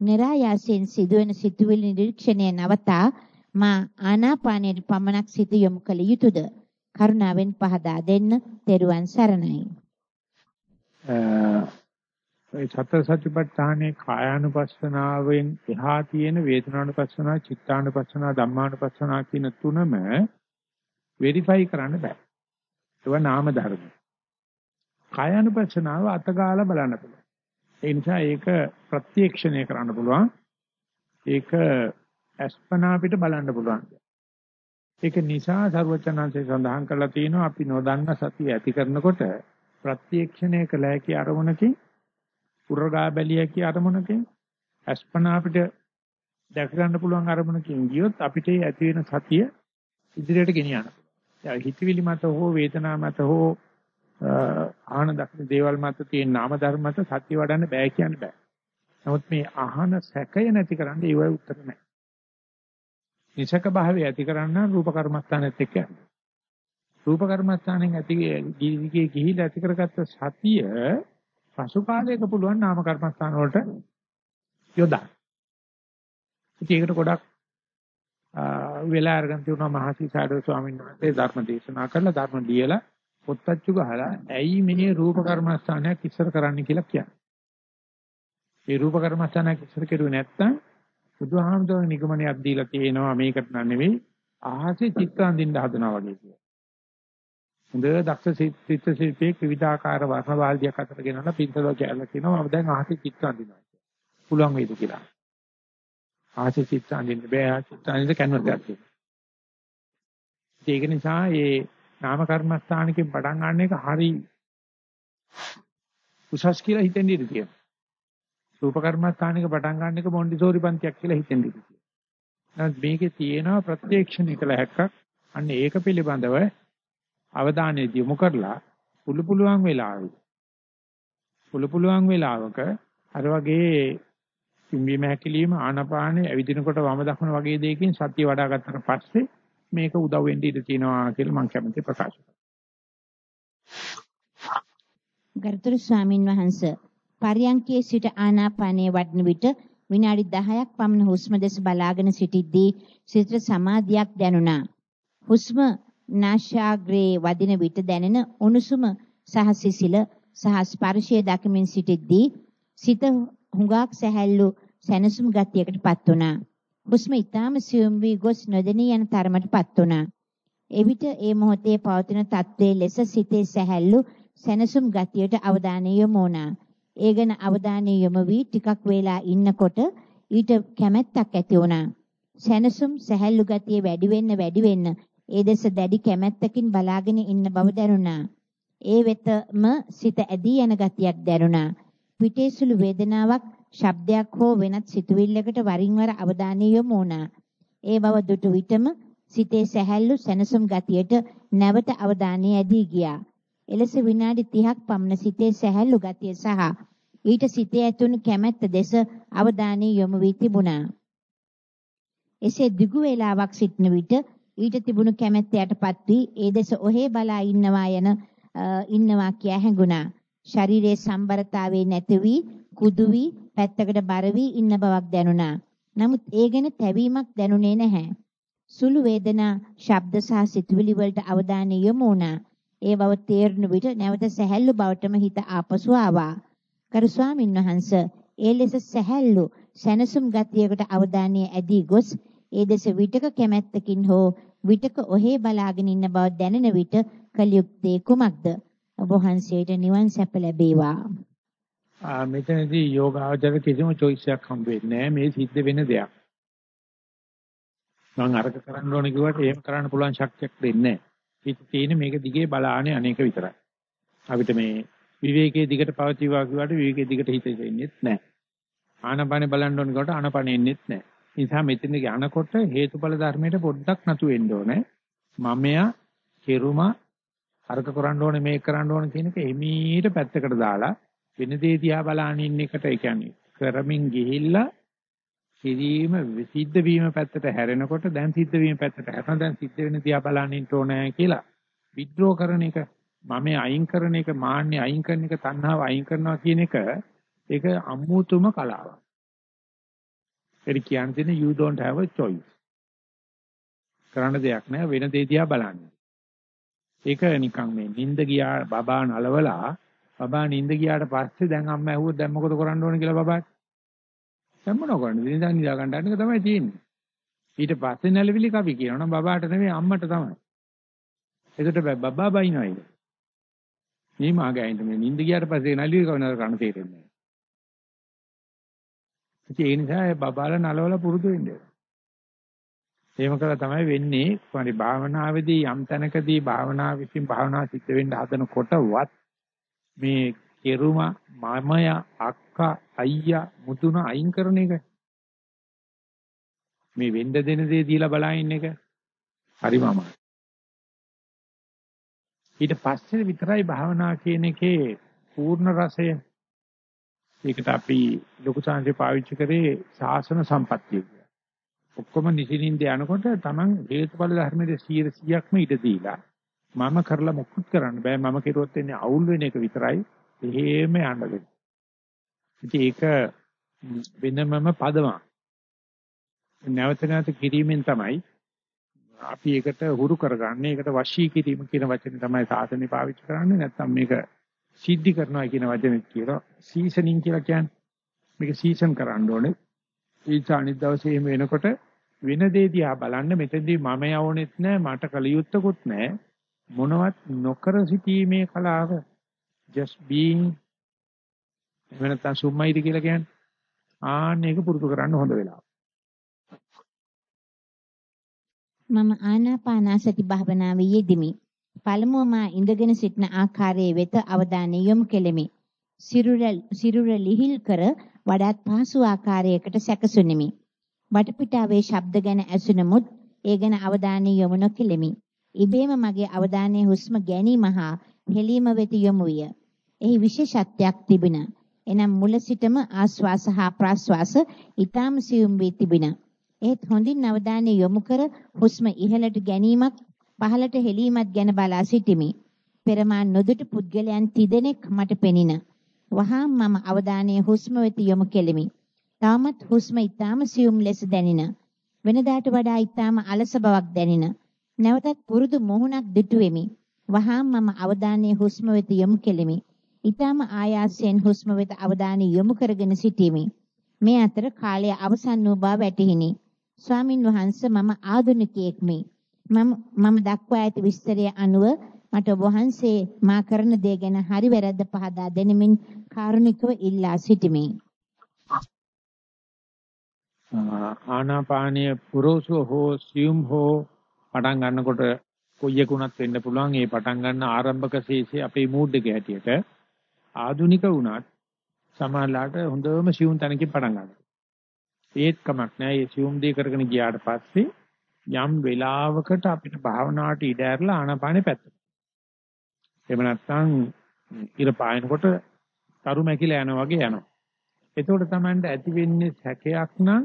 નિરાයාසයෙන් සිදුවෙන සිතුවිලි නිරීක්ෂණය නවතා මා ආනාපානයට පමණක් සිත යොමු කළ යුතුයද? කරුණාවෙන් පහදා දෙන්න. තෙරුවන් සරණයි. ඒ සතර සතිපට්ඨානේ කායානුපස්සනාවෙන් එහා තියෙන වේදනානුපස්සනා, චිත්තානුපස්සනා, ධම්මානුපස්සනා කියන තුනම වෙරිෆයි කරන්න බෑ. ඒවා නාම ධර්ම. කායානුපස්සනාව අතගාලා බලන්න පුළුවන්. ඒ නිසා ඒක ප්‍රත්‍යක්ෂණය කරන්න පුළුවන්. ඒක අස්පනා පිට බලන්න පුළුවන්. ඒක නිසා සර්වචනංශය සඳහන් කරලා තියෙනවා අපි නොදන්න සතිය ඇති කරනකොට ප්‍රත්‍යක්ෂණය කළ හැකි අරමුණකින් උරගා බැලිය හැකි අරමුණකින් අස්පනා අපිට දැක ගන්න පුළුවන් අරමුණකින් ගියොත් අපිට ඇති වෙන සතිය ඉදිරියට ගෙනියන්න. ඒ හිතවිලි මත හෝ වේදනා මත හෝ ආහන දක්න දේවල් මත තියෙන නාම ධර්ම මත සත්‍ය වඩන්න බෑ කියන්න බෑ. නමුත් මේ ආහන සැකය නැති කරන්න ඒව උත්තර නැහැ. නිසක භාවය ඇති කරන්න රූප කර්මස්ථානෙත් එක්ක යන්න. රූප කර්මස්ථානෙන් ඇති ගිහිගේ ගිහිලා ඇති කරගත්ත සතිය පසු කාලයක පුළුවන් නාම කර්මස්ථාන වලට යොදා. ඒකට ගොඩක් වෙලා අරගෙන තියුණා මහසිසාරද ස්වාමීන් වහන්සේ ධර්ම දේශනා කරලා ධර්ම දීලා පොත්තච්චු ගහලා ඇයි මේ රූප කර්මස්ථානයක් ඉස්සර කරන්න කියලා කියන්නේ. මේ රූප කර්මස්ථානයක් ඉස්සර කෙරුවේ නැත්නම් බුදුහාමුදුරනේ නිගමනයක් දීලා තියෙනවා මේකට නෙවෙයි ආහසේ චිත්ත අඳින්න හදනවා වගේ කියලා. හොඳ දක්ෂ චිත්ත ශිල්පී විවිධාකාර වර්ණ වාල්දියක් අතර ගෙනලා පින්තලෝ කියලා කියනවා මම දැන් ආහසේ චිත්ත අඳිනවා කියලා. පුළුවන් වේද කියලා. ආහසේ චිත්ත අඳින්න බෑ චිත්ත අඳින්න කැන්වස් එකක් තියෙනවා. ඒක නිසා මේ නාම කර්මස්ථානකින් පටන් ගන්න එක හරි උසස් කියලා හිතෙන් ඉඳී තියෙනවා. රූප කර්මස්ථානික පටන් ගන්න එක මොන්ඩිසෝරි පන්තියක් කියලා හිතෙන් ඉඳී තියෙනවා. මේකේ තියෙනවා ප්‍රත්‍යක්ෂණික ලැහක්ක්. අන්න ඒක පිළිබඳව අවධානය යොමු කරලා පුළු පුළුවන් වෙලාවෙ පුළු පුළුවන් වෙලාවක අර වගේ පිම්බීම හැකිලිම ආනපානෙ ඇවිදිනකොට වම දකුණ වගේ දෙයකින් සතිය වඩා ගත්තට පස්සේ මේක උදව් වෙන්න ඉඩ තියෙනවා කියලා මම කැමති ප්‍රකාශ ගරුතර ස්වාමින් වහන්සේ පරියන්කයේ සිට ආනාපානයේ වඩන විට විනාඩි 10ක් පමණ හුස්ම දෙස බලාගෙන සිටිද්දී සිතට සමාධියක් දැනුණා. හුස්ම නාශාග්‍රේ වදින විට දැනෙන උණුසුම සහ සිසිල සහ ස්පර්ශය දකිමින් සිටිද්දී සිත හුඟක් සැහැල්ලු සැනසුම් ගතියකටපත් වුණා. හුස්ම ඊටාම සියුම් වී ගොස් නොදෙනී යන තරමටපත් වුණා. එවිට ඒ මොහොතේ පවතින තත්ත්වයේ ලෙස සිතේ සැහැල්ලු සැනසුම් ගතියට අවධානය යොමු වුණා. ඒ ගැන අවධානය යොමු වී ටිකක් වේලා ඉන්නකොට ඊට කැමැත්තක් ඇති වුණා. සැනසුම් සැහැල්ලු ගතිය වැඩි වෙන්න වැඩි වෙන්න ඒ දෙස දැඩි කැමැත්තකින් බලාගෙන ඉන්න බව දැනුණා. ඒ වෙතම සිත ඇදී යන ගතියක් දැනුණා. පිටේ සුළු වේදනාවක්, ශබ්දයක් හෝ වෙනත් සිතුවිල්ලකට වරින් වර අවධානය යොමු වුණා. ඒ බව දුටු විටම සිතේ සැහැල්ලු සැනසුම් ගතියට නැවත අවධානය ඇදී ගියා. එලෙස විනාඩි 30ක් පමණ සිතේ සැහැල්ලු ගතිය සහ ඊට සිතේ ඇතුණු කැමැත්ත දෙස අවධානය යොමු වී තිබුණා. එසේ දිගු වේලාවක් සිටන විට ඊට තිබුණු කැමැත්ත යටපත් වී ඒ දෙස ඔහේ බලා ඉන්නවා යන ඉන්නවා කියා හැඟුණා. ශරීරයේ සම්බරතාවේ නැති වී කුදු වී පැත්තකට බර වී ඉන්න බවක් දැනුණා. නමුත් ඒ ගැන තැවීමක් දැනුනේ නැහැ. සුළු වේදනා, ශබ්ද සහ සිතුවිලි වලට අවධානය යොමු වුණා. ඒ බව තේරුණු විට නැවත සැහැල්ලු බවටම හිත ආපසු ආවා. කරු ස්වාමින් වහන්සේ ඒ ලෙස සැහැල්ලු සැනසුම් ගතියකට අවධානය ඇදී ගොස් ඒ දෙස විටක කැමැත්තකින් හෝ විටක ඔහේ බලාගෙන ඉන්න බව දැනෙන විට කලියුක්තේ කුමක්ද? ඔබ වහන්සේට නිවන් සැප ලැබේවා. ආ මෙතනදී යෝගාවචර කිසිම choice එකක් හම්බ වෙන්නේ නැහැ මේ සිද්ධ වෙන දෙයක්. මම අරක කරන්න ඕනේ කිව්වට එහෙම කරන්න පුළුවන් ශක්තියක් දෙන්නේ නැහැ. හිත තියෙන මේක දිගේ බලානේ අනේක විතරයි. අපිට මේ විවේකයේ දිගට පවතිවා කියවට විවේකයේ දිගට හිත දෙන්නේ නැහැ. ආනපනේ බලන්න ඕන කොට ආනපනේ එන්නේත් නැහැ. ඒ නිසා මෙතන යනකොට හේතුඵල ධර්මයට පොඩ්ඩක් නතු වෙන්න ඕනේ. මමයා කෙරුමා අරක කරන්න ඕනේ මේක කරන්න ඕනේ කියන එක එමීට පැත්තකට දාලා වෙන දේ දිහා බලාගෙන ඉන්න එකට ඒ කියන්නේ කරමින් ගිහිල්ලා කිරීම සිද්ධ වීම පැත්තට හැරෙනකොට දැන් සිද්ධ වීම පැත්තට හැරෙන දැන් සිද්ධ වෙන දිහා බලන්න ඉන්න ඕනේ කියලා විද්‍රෝ කරන එක මම අයින් කරන එක මාන්නේ අයින් කරන එක තණ්හාව අයින් කරනවා කියන එක ඒක අමුතුම කලාවක්. ඒක කියන්නේ you don't have a choice. කරන්න දෙයක් නැහැ වෙන දේ දිහා බලන්න. ඒක නිකන් මේ නිින්ද ගියා බබා නලවලා බබා නිින්ද ගියාට පස්සේ දැන් අම්මා ඇහුවොත් දැන් මොකද කරන්න ඕන කියලා බබාට දැන් මොනව කරන්නේ? දිනදා නිදා ගන්න එක තමයි තියෙන්නේ. ඊට පස්සේ නැලවිලි කවි කියනවනම් බබාට නෙමෙයි අම්මට තමයි. එතකොට බබා බයින්නවා ඒක. මේ මාගෑයින්ට මේ නිින්ද ගියාට පස්සේ නැලවිලි කවනර කන තේරෙන්නේ නැහැ. ඒ නිසා බබාලා නලවල පුරුදු වෙන්න. එහෙම කළා තමයි වෙන්නේ. පරි භාවනාවේදී යම් තැනකදී භාවනා විසින් භාවනා සිද්ධ වෙන්න හදනකොටවත් මේ කෙරුම මමය අක්කා අයියා මුතුන අයින් කරන එක මේ වෙන්න දෙන දේ දීලා බලන එක හරිම අමාරුයි ඊට පස්සේ විතරයි භාවනා කියන එකේ පූර්ණ රසය ඒකට අපි ලොකු සංජය පාවිච්චි කරේ ශාසන සම්පත්තිය කියලා. ඔක්කොම නිසින්ින්ද යනකොට Taman හේතුඵල ධර්මයේ 100%ක්ම ඉඩ දීලා මම කරලා මොකුත් කරන්න බෑ මම කෙරුවොත් එන්නේ අවුල් වෙන එක විතරයි එහෙම යන්න දෙන්න. ඉතින් ඒක වෙනමම පදමක්. නැවත නැවත කිරීමෙන් තමයි අපි ඒකට හුරු කරගන්නේ. ඒකට වශී කිරීම කියන වචනේ තමයි සාසනේ පාවිච්චි කරන්නේ. නැත්නම් මේක සිද්ධි කරනවා කියන වචනේ කියනවා. සීසනින් කියලා කියන්නේ. මේක සීසන් කරන්න ඕනේ. ඊට අනිත් දවසේ එහෙම වෙනකොට වෙන දේ දිහා බලන්න මෙතෙන්දී මම යවුනෙත් නැහැ මට කලියුත්තකුත් නැහැ මොනවත් නොකර සිටීමේ කලාව just being එහෙම නැත්නම් සුම්මයිද කියලා කියන්නේ. ආන්න ඒක පුරුදු කරන්න හොඳ වෙලාව. මම ආනාපානසති භාවනාවේ යෙදිමි. පළමුව මා ඉඳගෙන සිටින ආකාරයේ වෙත අවධානය යොමු කෙලෙමි. සිරුර සිරුර ලිහිල් කර වඩාත් පහසු ආකාරයකට සැකසුනිමි. වටපිටාවේ ශබ්ද ගැන ඇසුනමුත් ඒ ගැන අවධානය යොමු නොකෙලෙමි. ඉබේම මගේ අවධානය හුස්ම ගැනීම හා හෙලීම වෙත යොමු විය. එහි විශේෂත්වයක් තිබින. එනම් මුල සිටම ආශ්වාස හා ප්‍රාශ්වාස ඊටාම සියුම් වී තිබින. ඒත් හොඳින් අවධානය යොමු කර හුස්ම ඉහළට ගැනීමක් පහළට හෙලීමක් ගැන බලා සිටිමි. පෙරමා නොදුටු පුද්ගලයන් තිදෙනෙක් මට පෙනින. වහාම මම අවධානය හුස්ම වෙත යොමු කෙලිමි. තාමත් හුස්ම ඊටාම සියුම් ලෙස දැනින. වෙනදාට වඩා ඊටාම අලස බවක් දැනින. නැවතත් පුරුදු මොහොනක් දිටුවෙමි. වහාම මම අවධානය හුස්ම වෙත යොමු කෙලිමි. ඊටාම ආයාසයෙන් හුස්ම වෙත අවධානය යොමු කරගෙන සිටීමි. මේ අතර කාලය අවසන් වූ බව වැටහිනි. ස්වාමින් වහන්සේ මම ආධුනිකයෙක්මි. මම මම දක්වා ඇති විස්තරය අනුව මට ඔබ වහන්සේ මා කරන දේ ගැන හරි වැරද්ද පහදා දෙනමින් කාරුණිකව ඉල්ලා සිටිමි. ආනාපානීය පුරෝසු හෝ සියුම් හෝ පටන් ගන්නකොට කොයි එකුණත් වෙන්න පුළුවන්. ඒ පටන් ගන්න ආරම්භක ශේෂයේ අපේ මූඩ් එක හැටියට ආදුනික වුණත් සමාලාට හොඳම සියුම් තැනකින් පටන් ගන්නවා. ඒත් කමක් නැහැ. මේ සියුම් දේ කරගෙන ගියාට පස්සේ යම් වෙලාවකට අපිට භාවනාවට ඉඩ ඇරලා ආනාපානෙ පැත්තට. එහෙම නැත්නම් ඉර පායනකොට තරු මැකිලා යනවා වගේ යනවා. එතකොට තමයි ඇති වෙන්නේ සැකයක් නම්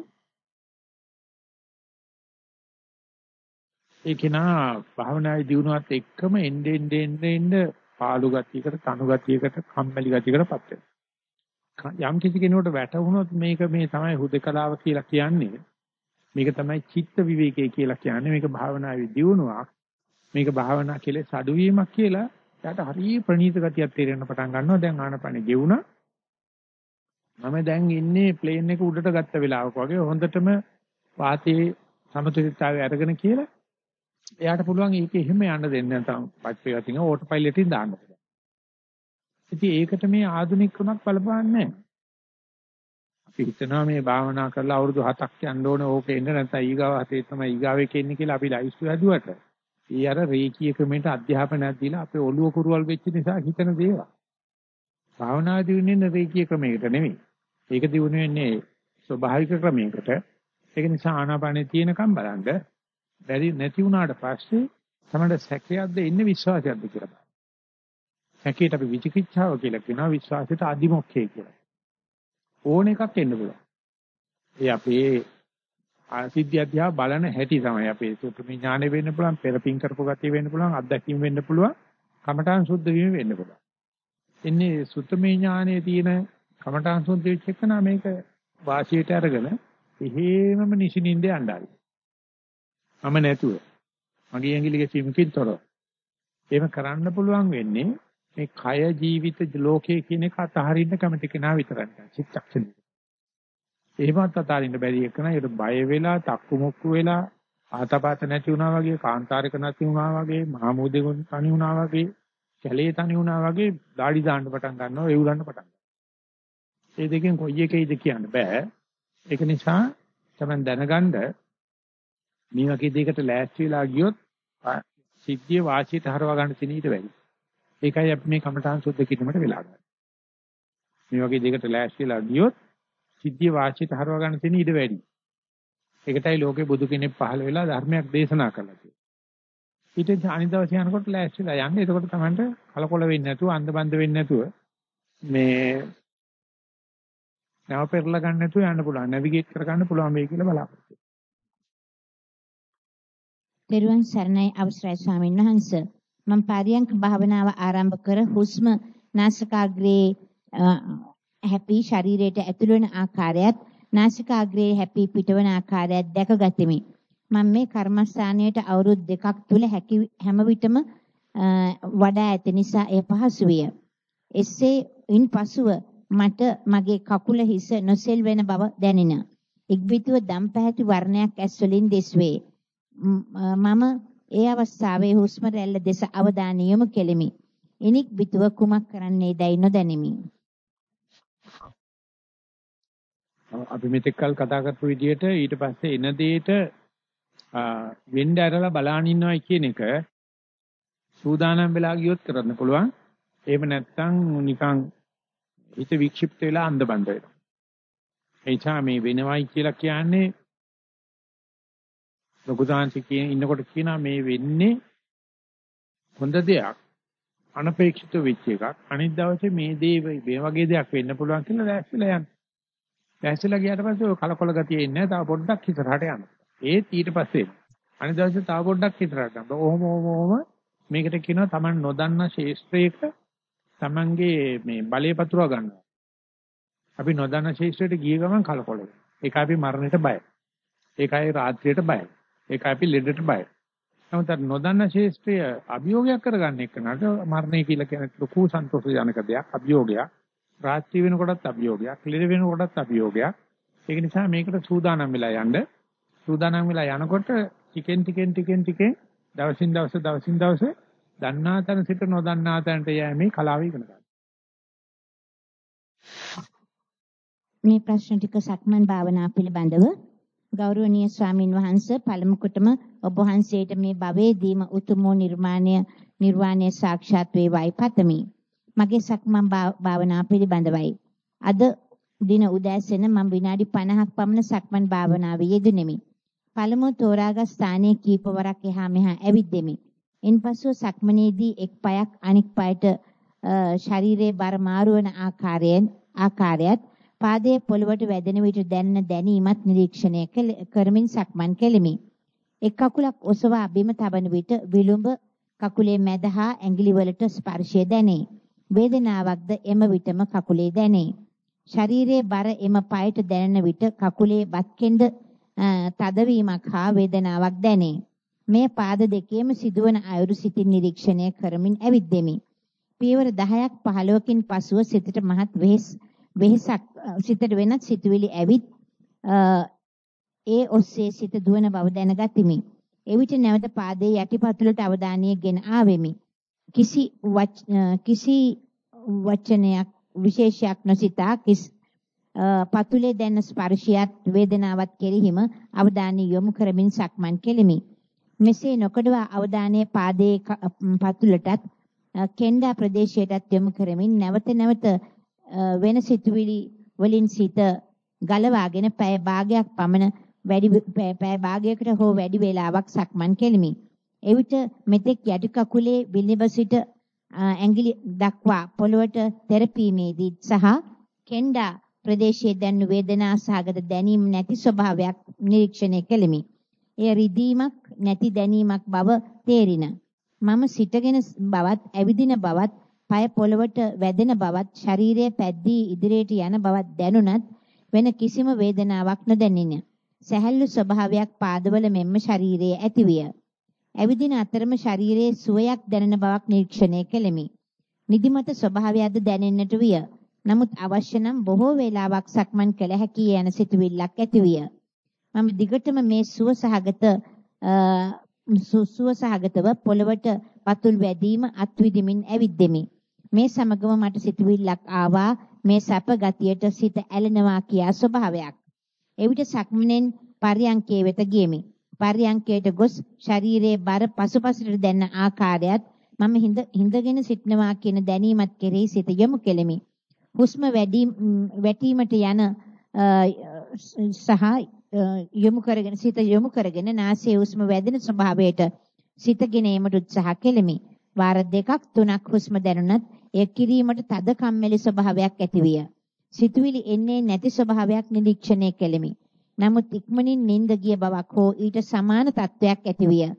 ඒ කෙනා භාවනාවේ දියුණුවත් එක්කම එන්නේ එන්නේ එන්නේ පාළු ගතියකට, තනු ගතියකට, කම්මැලි ගතියකටපත් වෙනවා. යම් කිසි කෙනෙකුට වැටහුනොත් මේක මේ තමයි හුදකලාව කියලා කියන්නේ. මේක තමයි චිත්ත විවේකයේ කියලා කියන්නේ. මේක භාවනාවේ දියුණුවක්. මේක භාවනා කෙලෙස් අඩුවීමක් කියලා යාට හරිය ප්‍රණීත ගතියක් තේරෙන්න පටන් ගන්නවා. දැන් ආනපනේ ගෙවුණා. මම දැන් ඉන්නේ ප්ලේන් එක උඩට ගත්ත වෙලාවක වගේ හොඳටම වාතයේ සමතුලිතතාවය අරගෙන කියලා එයාට පුළුවන් ඒක එහෙම යන්න දෙන්න නැත්නම් පච්චේ වතින ඕටෝ පයිලට් එකෙන් දාන්න පුළුවන්. ඉතින් ඒකට මේ ආධුනික ක්‍රමයක් බලපාන්නේ නැහැ. අපි හිතනවා මේ භාවනා කරලා අවුරුදු 7ක් යන්න ඕනේ ඕක එන්න නැත්නම් ඊගාව හතේ තමයි ඊගාව එකේ ඉන්නේ කියලා අපි ලයිස්ට් හදුවට ඊ අර රේකී ක්‍රමයට අධ්‍යාපනයක් දීලා අපේ ඔළුව කුරුවල් වෙච්ච නිසා හිතන දේවල්. භාවනා දිනුනේ රේකී ක්‍රමයකට නෙමෙයි. ඒක දිනු වෙන්නේ ස්වභාවික ක්‍රමයකට. ඒක නිසා ආනාපානේ තියෙනකම් බලන්න බැරි නැති වුණාට පස්සේ තමයි සැකයක්ද ඉන්නේ විශ්වාසයක්ද කියලා බලන්න. සැකයට අපි විචිකිච්ඡාව කියලා කියනවා විශ්වාසයට අදිමොක්ඛය කියලා. ඕන එකක් එන්න පුළුවන්. ඒ අපේ සිද්ධි අධ්‍යා බලන හැටි තමයි අපේ සුතුමි ඥානෙ වෙන්න පුළුවන්, පෙරපින් කරපු ගතිය වෙන්න පුළුවන්, අත්දැකීම් වෙන්න පුළුවන්, කමඨාන් සුද්ධ වීම වෙන්න පුළුවන්. එන්නේ සුතුමි ඥානෙ තියෙන කමඨාන් සුද්ධ වෙච්ච එක නම් මේක වාසියට අරගෙන එහෙමම නිසින්ින්ද යන්නයි. මම නැතුව මගේ ඇඟිලි ගැසීමකින් තොරව. එහෙම කරන්න පුළුවන් වෙන්නේ මේ කය ජීවිත ලෝකයේ කියන එක අතහරින්න කැමති කෙනා විතරයි. චිත්තක්ෂණය. එහෙමත් අතහරින්න බැරි එකන ඒකට බය වෙලා, තක්කු මුක්කු වෙලා, ආතපත නැති වුණා වගේ, කාන්තාරික නැති වුණා වගේ, මහමෝදේ තනි වුණා වගේ, කැලේ තනි වුණා වගේ দাঁඩි දාන්න පටන් ගන්නවා, එවුලන්න පටන් ගන්නවා. මේ දෙකෙන් කොයි එකේද කියන්න බෑ. ඒක නිසා තමයි දැනගන්න මේ වගේ දෙයකට ලෑස්ති වෙලා ගියොත් සිද්ධිය වාසියට හරවා ගන්න තියෙන ඊට වැඩි. ඒකයි අපි මේ කමඨාන් සුද්ධ කිරීමට වෙලා ගන්න. මේ වගේ දෙයකට ලෑස්ති වෙලා ගියොත් සිද්ධිය වාසියට හරවා ගන්න තියෙන ඊට වැඩි. ඒකටයි ලෝකේ බුදු කෙනෙක් පහළ වෙලා ධර්මයක් දේශනා කළා කියන්නේ. ඊට අනිදවසේ යනකොට ලෑස්තිලා යන්නේ. එතකොට තමයි කලකොල වෙන්නේ නැතුව අන්ධබන්ද වෙන්නේ නැතුව මේ නැව පෙරලා ගන්න නැතුව යන්න පුළුවන්. නැවිගේට් කර ගන්න පුළුවන් වෙයි කියලා බලාපොරොත්තු පෙරුවන් සරණයි අවසරයි ස්වාමීන් වහන්ස. මම පාරියංක භාවනාව ආරම්භ කර හුස්ම නාසිකාග්‍රේ හැපි ශරීරයට ඇතුළු වෙන ආකාරයත් නාසිකාග්‍රේ හැපි පිටවන ආකාරයත් දැකගතිමි. මම මේ කර්මස්ථානයට අවුරුදු දෙකක් තුල හැම විටම වඩා ඇති නිසා එය පහසු විය. එසේ ඉන්පසුව මට මගේ කකුල හිස නොසෙල් වෙන බව දැනින. ඉක්බිතුව දම් පැහැති වර්ණයක් ඇස් වලින් දිස්වේ. මම ඒ අවස්ථාවේ හුස්ම රැල්ල දෙස අවධානය යොමු කෙලිමි. ඉනික් බිතුව කුමක් කරන්නේ දැයි නොදැනිමි. අපි මෙතෙක් කල් කතා කරපු විදිහට ඊට පස්සේ එන දෙයට වෙන්න ඇරලා බලන් ඉන්නවයි කියන එක සූදානම් වෙලා ගියොත් කරන්න පුළුවන්. එහෙම නැත්නම් නිකන් හිත වික්ෂිප්ත වෙලා අන්ධබන්ද වෙනවා. එයිසා මේ වෙනවයි කියලා කියන්නේ ලොකු සාංශ කියන ඉන්නකොට කියනවා මේ වෙන්නේ හොඳ දෙයක්. අනපේක්ෂිත වෙච්ච එකක්. අනිත් දවසේ මේ දේ මේ වගේ දෙයක් වෙන්න පුළුවන් කියලා දැස්සලා යන්න. දැස්සලා ගියාට පස්සේ ඔය කලකොල ගතිය එන්නේ නැහැ. තව පොඩ්ඩක් ඉස්සරහට යන්න. ඒත් ඊට පස්සේ අනිත් දවසේ තව පොඩ්ඩක් ඉස්සරහට යන්න. ඔහොම ඔහොම ඔහොම මේකට කියනවා Taman නොදන්නා ශේෂ්ත්‍රයක Tamanගේ මේ බලය පතුරව ගන්නවා. අපි නොදන්නා ශේෂ්ත්‍රයට ගිය ගමන් කලකොල වෙනවා. ඒක අපි මරණයට බයයි. ඒකයි රාත්‍රියට බයයි. ඒක අපි ලෙඩට බයයි. නමුත් අර නොදන්න ශේෂ්ත්‍රය අභියෝගයක් කරගන්න එක නට මරණය කියලා කියන ලොකු සන්තෝෂජනක දෙයක් අභියෝගයක්. රාත්‍රී වෙනකොටත් අභියෝගයක්, ලෙඩ වෙනකොටත් අභියෝගයක්. ඒක නිසා මේකට සූදානම් වෙලා යන්න. සූදානම් වෙලා යනකොට ටිකෙන් ටිකෙන් ටිකෙන් ටිකෙන් දවසින් දවස දවසින් දවස දන්නා තැන සිට නොදන්නා තැනට යෑමේ කලාව ඉගෙන ගන්න. මේ ප්‍රශ්න ටික සක්මන් භාවනා පිළිබඳව ගෞරවනීය ස්වාමින් වහන්සේ පළමු කොටම ඔබ වහන්සේට මේ භවයේදීම උතුම් නිර්මාණය නිර්වාණය සාක්ෂාත් වේවායි පතමි. මගේ සක්මන් භාවනා පිළිබඳවයි. අද දින උදෑසන මම විනාඩි 50ක් පමණ සක්මන් භාවනාවේ යෙදුණෙමි. පළමුව තෝරාගත් ස්ථානයේ කීපවරක් එහා මෙහා ඇවිද්දෙමි. ඉන්පසු සක්මනේදී එක් පායක් අනෙක් පායට ශරීරයේ බර මාරු වන ආකාරයෙන් ආකාරයත් පාදයේ පොළවට වැදෙන විට දැනෙන දැනීමත් නිරීක්ෂණය කරමින් සක්මන් කෙලිමි. එක් කකුලක් ඔසවා බිම තබන විට විලුඹ කකුලේ මැද හා ඇඟිලි වලට ස්පර්ශය දැනේ. වේදනාවක්ද එම විටම කකුලේ දැනේ. ශරීරයේ බර එම පයට දැනෙන විට කකුලේ බත්කෙන්ද තදවීමක් හා වේදනාවක් දැනේ. මේ පාද දෙකේම සිදුවන අයුරු සිතින් නිරීක්ෂණය කරමින් ඇවිද්දෙමි. පියවර 10ක් 15කින් පසුව සිතට මහත් වෙහෙස් වෙහසක් සිතට වෙනත් සිතුවිලි ඇවිත් ඒ ඔස්සේ සිත දුවන බව දැනගතිමි. එවිට නැවත පාදයේ යටිපතුලට අවධානය ගෙන ආවෙමි. කිසි කිසි වචනයක් විශේෂයක් නොසිතා කිස් පතුලේ දැන ස්පර්ශයත් වේදනාවත් කෙරෙහිම අවධානය යොමු කරමින් සක්මන් කෙලිමි. මෙසේ නොකඩව අවධානයේ පාදයේ පතුලටත් කෙන්ඩා ප්‍රදේශයටත් යොමු කරමින් නැවත නැවත වෙන සිතුවිලි වලින් සිත ගලවාගෙන පැය භාගයක් පමණ වැඩි පැය භාගයකට හෝ වැඩි වේලාවක් සක්මන් කෙලිමි. එවිට මෙතෙක් යටි කකුලේ විලිබ සිට ඇඟිලි දක්වා පොළවට තෙරපීමේදී සහ කෙන්ඩා ප්‍රදේශයේ දැනු වේදනා සහගත දැනීම නැති ස්වභාවයක් නිරීක්ෂණය කෙලිමි. එය රිදීමක් නැති දැනීමක් බව තේරින. මම සිටගෙන බවත් ඇවිදින බවත් পায় පොළවට වැදෙන බවත් ශරීරයේ පැද්දී ඉදිරියට යන බවත් දැනුණත් වෙන කිසිම වේදනාවක් නොදැනින. සැහැල්ලු ස්වභාවයක් පාදවල මෙන්ම ශරීරයේ ඇතිවිය. ඇවිදින අතරම ශරීරයේ සුවයක් දැනෙන බවක් නිරීක්ෂණය කෙලෙමි. නිදිමත ස්වභාවයක්ද දැනෙන්නට විය. නමුත් අවශ්‍ය නම් බොහෝ වේලාවක් සක්මන් කළ හැකි යන සිතුවිල්ලක් ඇතිවිය. මම දිගටම මේ සුව සහගත සුව සහගතව පොළවට පතුල් වැදීම අත්විදිමින් ඇවිද්දෙමි. මේ සමගම මට සිතුවිල්ලක් ආවා මේ සැප ගතියට සිත ඇලෙනවා කියා ස්වභාවයක්. එවිට සක්මනෙන් පර්යංකයේ වෙත ගියමි. පර්යංකයට ගොස් ශරීරයේ බර පසුපසට දැන්න ආකාරයත් මම හිඳගෙන සිටනවා කියන දැනීමත් කෙරෙහි සිත යොමු කෙලෙමි. හුස්ම වැඩි වැටීමට යන සහ යොමු කරගෙන සිත යොමු කරගෙන නාසයේ හුස්ම වැදෙන ස්වභාවයට සිතගෙන ඒමට උත්සාහ කෙලිමි. වාර දෙකක් තුනක් හුස්ම දැනුණත් එය කිරීමට තද කම්මැලි ස්වභාවයක් ඇතිවිය. සිතුවිලි එන්නේ නැති ස්වභාවයක් නිරීක්ෂණය කෙලිමි. නමුත් ඉක්මනින් නිින්ද ගිය බවක් හෝ ඊට සමාන තත්වයක් ඇතිවිය.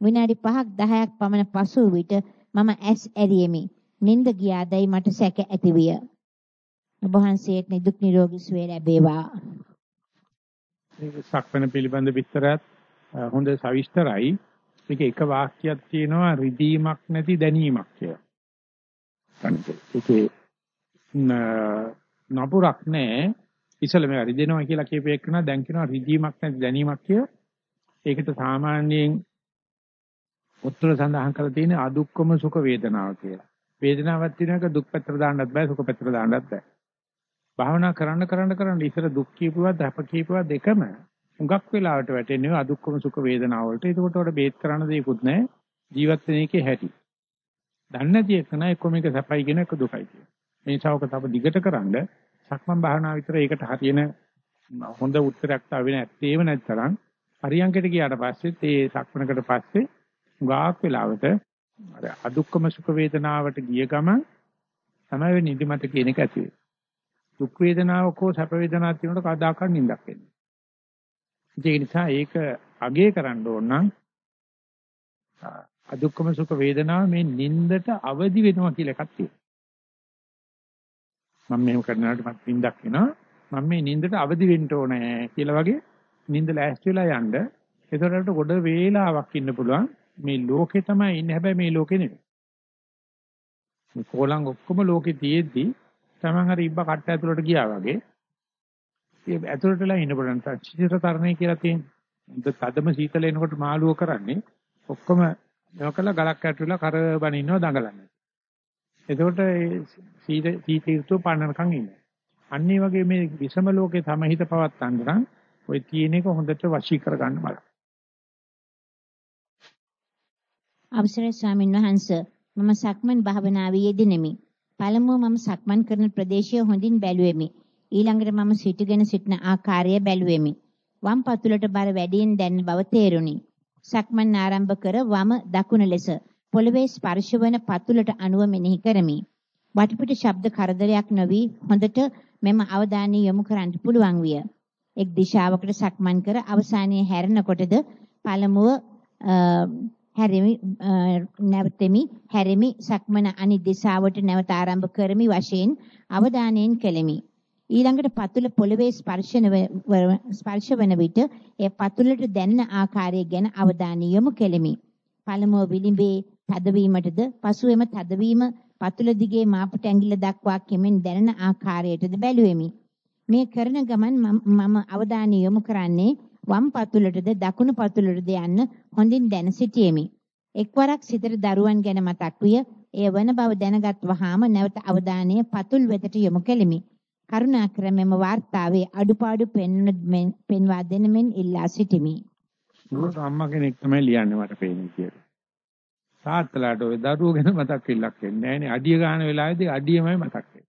විනාඩි 5ක් 10ක් පමණ පසු විට මම ඇස් ඇරියෙමි. නිින්ද ගියාදයි මට සැක ඇතිවිය. ඔබ වහන්සේට නිදුක් නිරෝගී සුවය ලැබේවා. මේ සක්වන පිළිබඳ විස්තරات හොඳ සවිස්තරයි. මේක එක වාක්‍යයක් තියෙනවා රිදීමක් නැති දැනීමක් කියලා. ඒකේ නපුරක් නැහැ. ඉතල මේ රිදෙනවා කියලා කියපේ එක්කන දැන් කියනවා රිදීමක් නැති දැනීමක් කියලා. ඒකට සාමාන්‍යයෙන් උත්තර සඳහන් කරලා තියෙන අදුක්කම සුඛ වේදනාව කියලා. වේදනාවක් තියෙනක දුක් පැත්තට දාන්නත් බෑ සුඛ පැත්තට දාන්නත් බෑ. භාවනා කරන්න කරන්න කරන්න ඉතල දුක් කියපුවා දහප කියපුවා දෙකම හුඟක් වෙලාවට වැටෙන්නේ අදුක්කම සුඛ වේදනාව වලට. ඒකට උඩ බේත් කරන්න දෙයක්වත් නැහැ. ජීවත් වෙන එකේ හැටි. දන්නේ නැති එක නෑ එක්ක මේක සැපයි කියන එක දුකයි කියන. මේ ශාවක තව දිගට කරන්ඩ සක්මන් භාවනා විතර ඒකට හරියන හොඳ උත්තරයක් තාවෙ නැත්තේම නැත්තරම් පරියන්කට ගියාට පස්සෙත් ඒ සක්මනකට පස්සේ ගාක් වෙලාවට අර අදුක්කම සුඛ වේදනාවට ගිය ගමන් තමයි වෙ නිදිමත කියන එක ඇති වෙන්නේ. දුක් වේදනාවක් හෝ සැප වේදනාවක් තියෙනකොට කවදාකවත් නිින්දක් එන්නේ. ඒක නිසා ඒක අගේ කරන්න ඕන නම් අදුක්කම සුඛ වේදනාව මේ නිින්දට අවදි වෙනවා කියලා එකක් තියෙනවා. මම මේව කරනාට මත් නිින්දක් එනවා. මම මේ නිින්දට අවදි වෙන්න ඕනේ කියලා වගේ නිින්ද ලෑස්ති වෙලා යන්න. ඒතරට ගොඩ වේලාවක් ඉන්න පුළුවන්. මේ ලෝකේ තමයි ඉන්නේ හැබැයි මේ ලෝකේ නෙමෙයි. මේ කොලං ඔක්කොම ලෝකේ තියෙද්දි Taman හරි ඉබ්බා කට්ට ඇතුලට ගියා වගේ ඒ ඇතුලටලා ඉන්න පුළුවන්. චිත්‍ර තරණය කියලා තියෙනවා. තදම සීතල එනකොට මාළුව කරන්නේ ඔක්කොම මේකල ගලක් ඇතුළේ කර බනිනවා දඟලන්නේ. එතකොට සීත සීත ඍතුව පන්නනකම් ඉන්නේ. අන්න ඒ වගේ මේ විෂම ලෝකේ සමහිත පවත්තන්න නම් ওই තියෙන එක හොඳට වශී කරගන්න බලන්න. අවසරයි ස්වාමීන් වහන්ස මම සක්මන් භාවනාවේ යෙදෙනෙමි. පළමුව මම සක්මන් කරන ප්‍රදේශය හොඳින් බැලුවෙමි. ඊළඟට මම සිටගෙන සිටින ආකාරය බැලුවෙමි. වම් පතුලට බර වැඩියෙන් දැනෙන බව තේරුණි. සක්මන් ආරම්භ කර වම දකුණ ලෙස පොළවේ ස්පර්ශ වන පතුලට අනුව මෙනෙහි කරමි. වටපිට ශබ්ද කරදරයක් නොවි හොඳට මෙම අවධානය යොමු කරන්න පුළුවන් විය. එක් දිශාවකට සක්මන් කර අවසානයේ හැරෙනකොටද පළමුව හැරෙමි නැවතෙමි හැරෙමි සක්මන අනිත් දිශාවට නැවත ආරම්භ කරමි වශයෙන් අවධානයෙන් කෙලෙමි ඊළඟට පතුල පොළවේ ස්පර්ශන ස්පර්ශ වන විට ඒ පතුලට දැනෙන ආකාරය ගැන අවධානය යොමු කෙලෙමි පළමුව විලිඹේ තදවීමටද පසුවෙම තදවීම පතුල දිගේ මාපට ඇඟිල්ල දක්වා කෙමෙන් දැනෙන ආකාරයටද බැලුවෙමි මේ කරන ගමන් මම අවධානය යොමු කරන්නේ වම් පතුලටද දකුණු පතුලටද යන්න හොඳින් දැන සිටියෙමි. එක්වරක් සිතට දරුවන් ගැන මතක් විය. එය වන බව දැනගත් වහාම නැවත අවධානය පතුල් වෙතට යොමු කෙලිමි. කරුණාකර මෙම වාර්තාවේ අඩුපාඩු පෙන්වා දෙන මෙන් ඉල්ලා සිටිමි. මොකද අම්මා කෙනෙක් තමයි ලියන්නේ මට පේන්නේ කියලා. තාත්තලාට ওই දරුවෝ ගැන මතක් වෙලක් වෙන්නේ නැහැ නේ. අඩිය ගන්න වෙලාවේදී අඩියමයි මතක් වෙන්නේ.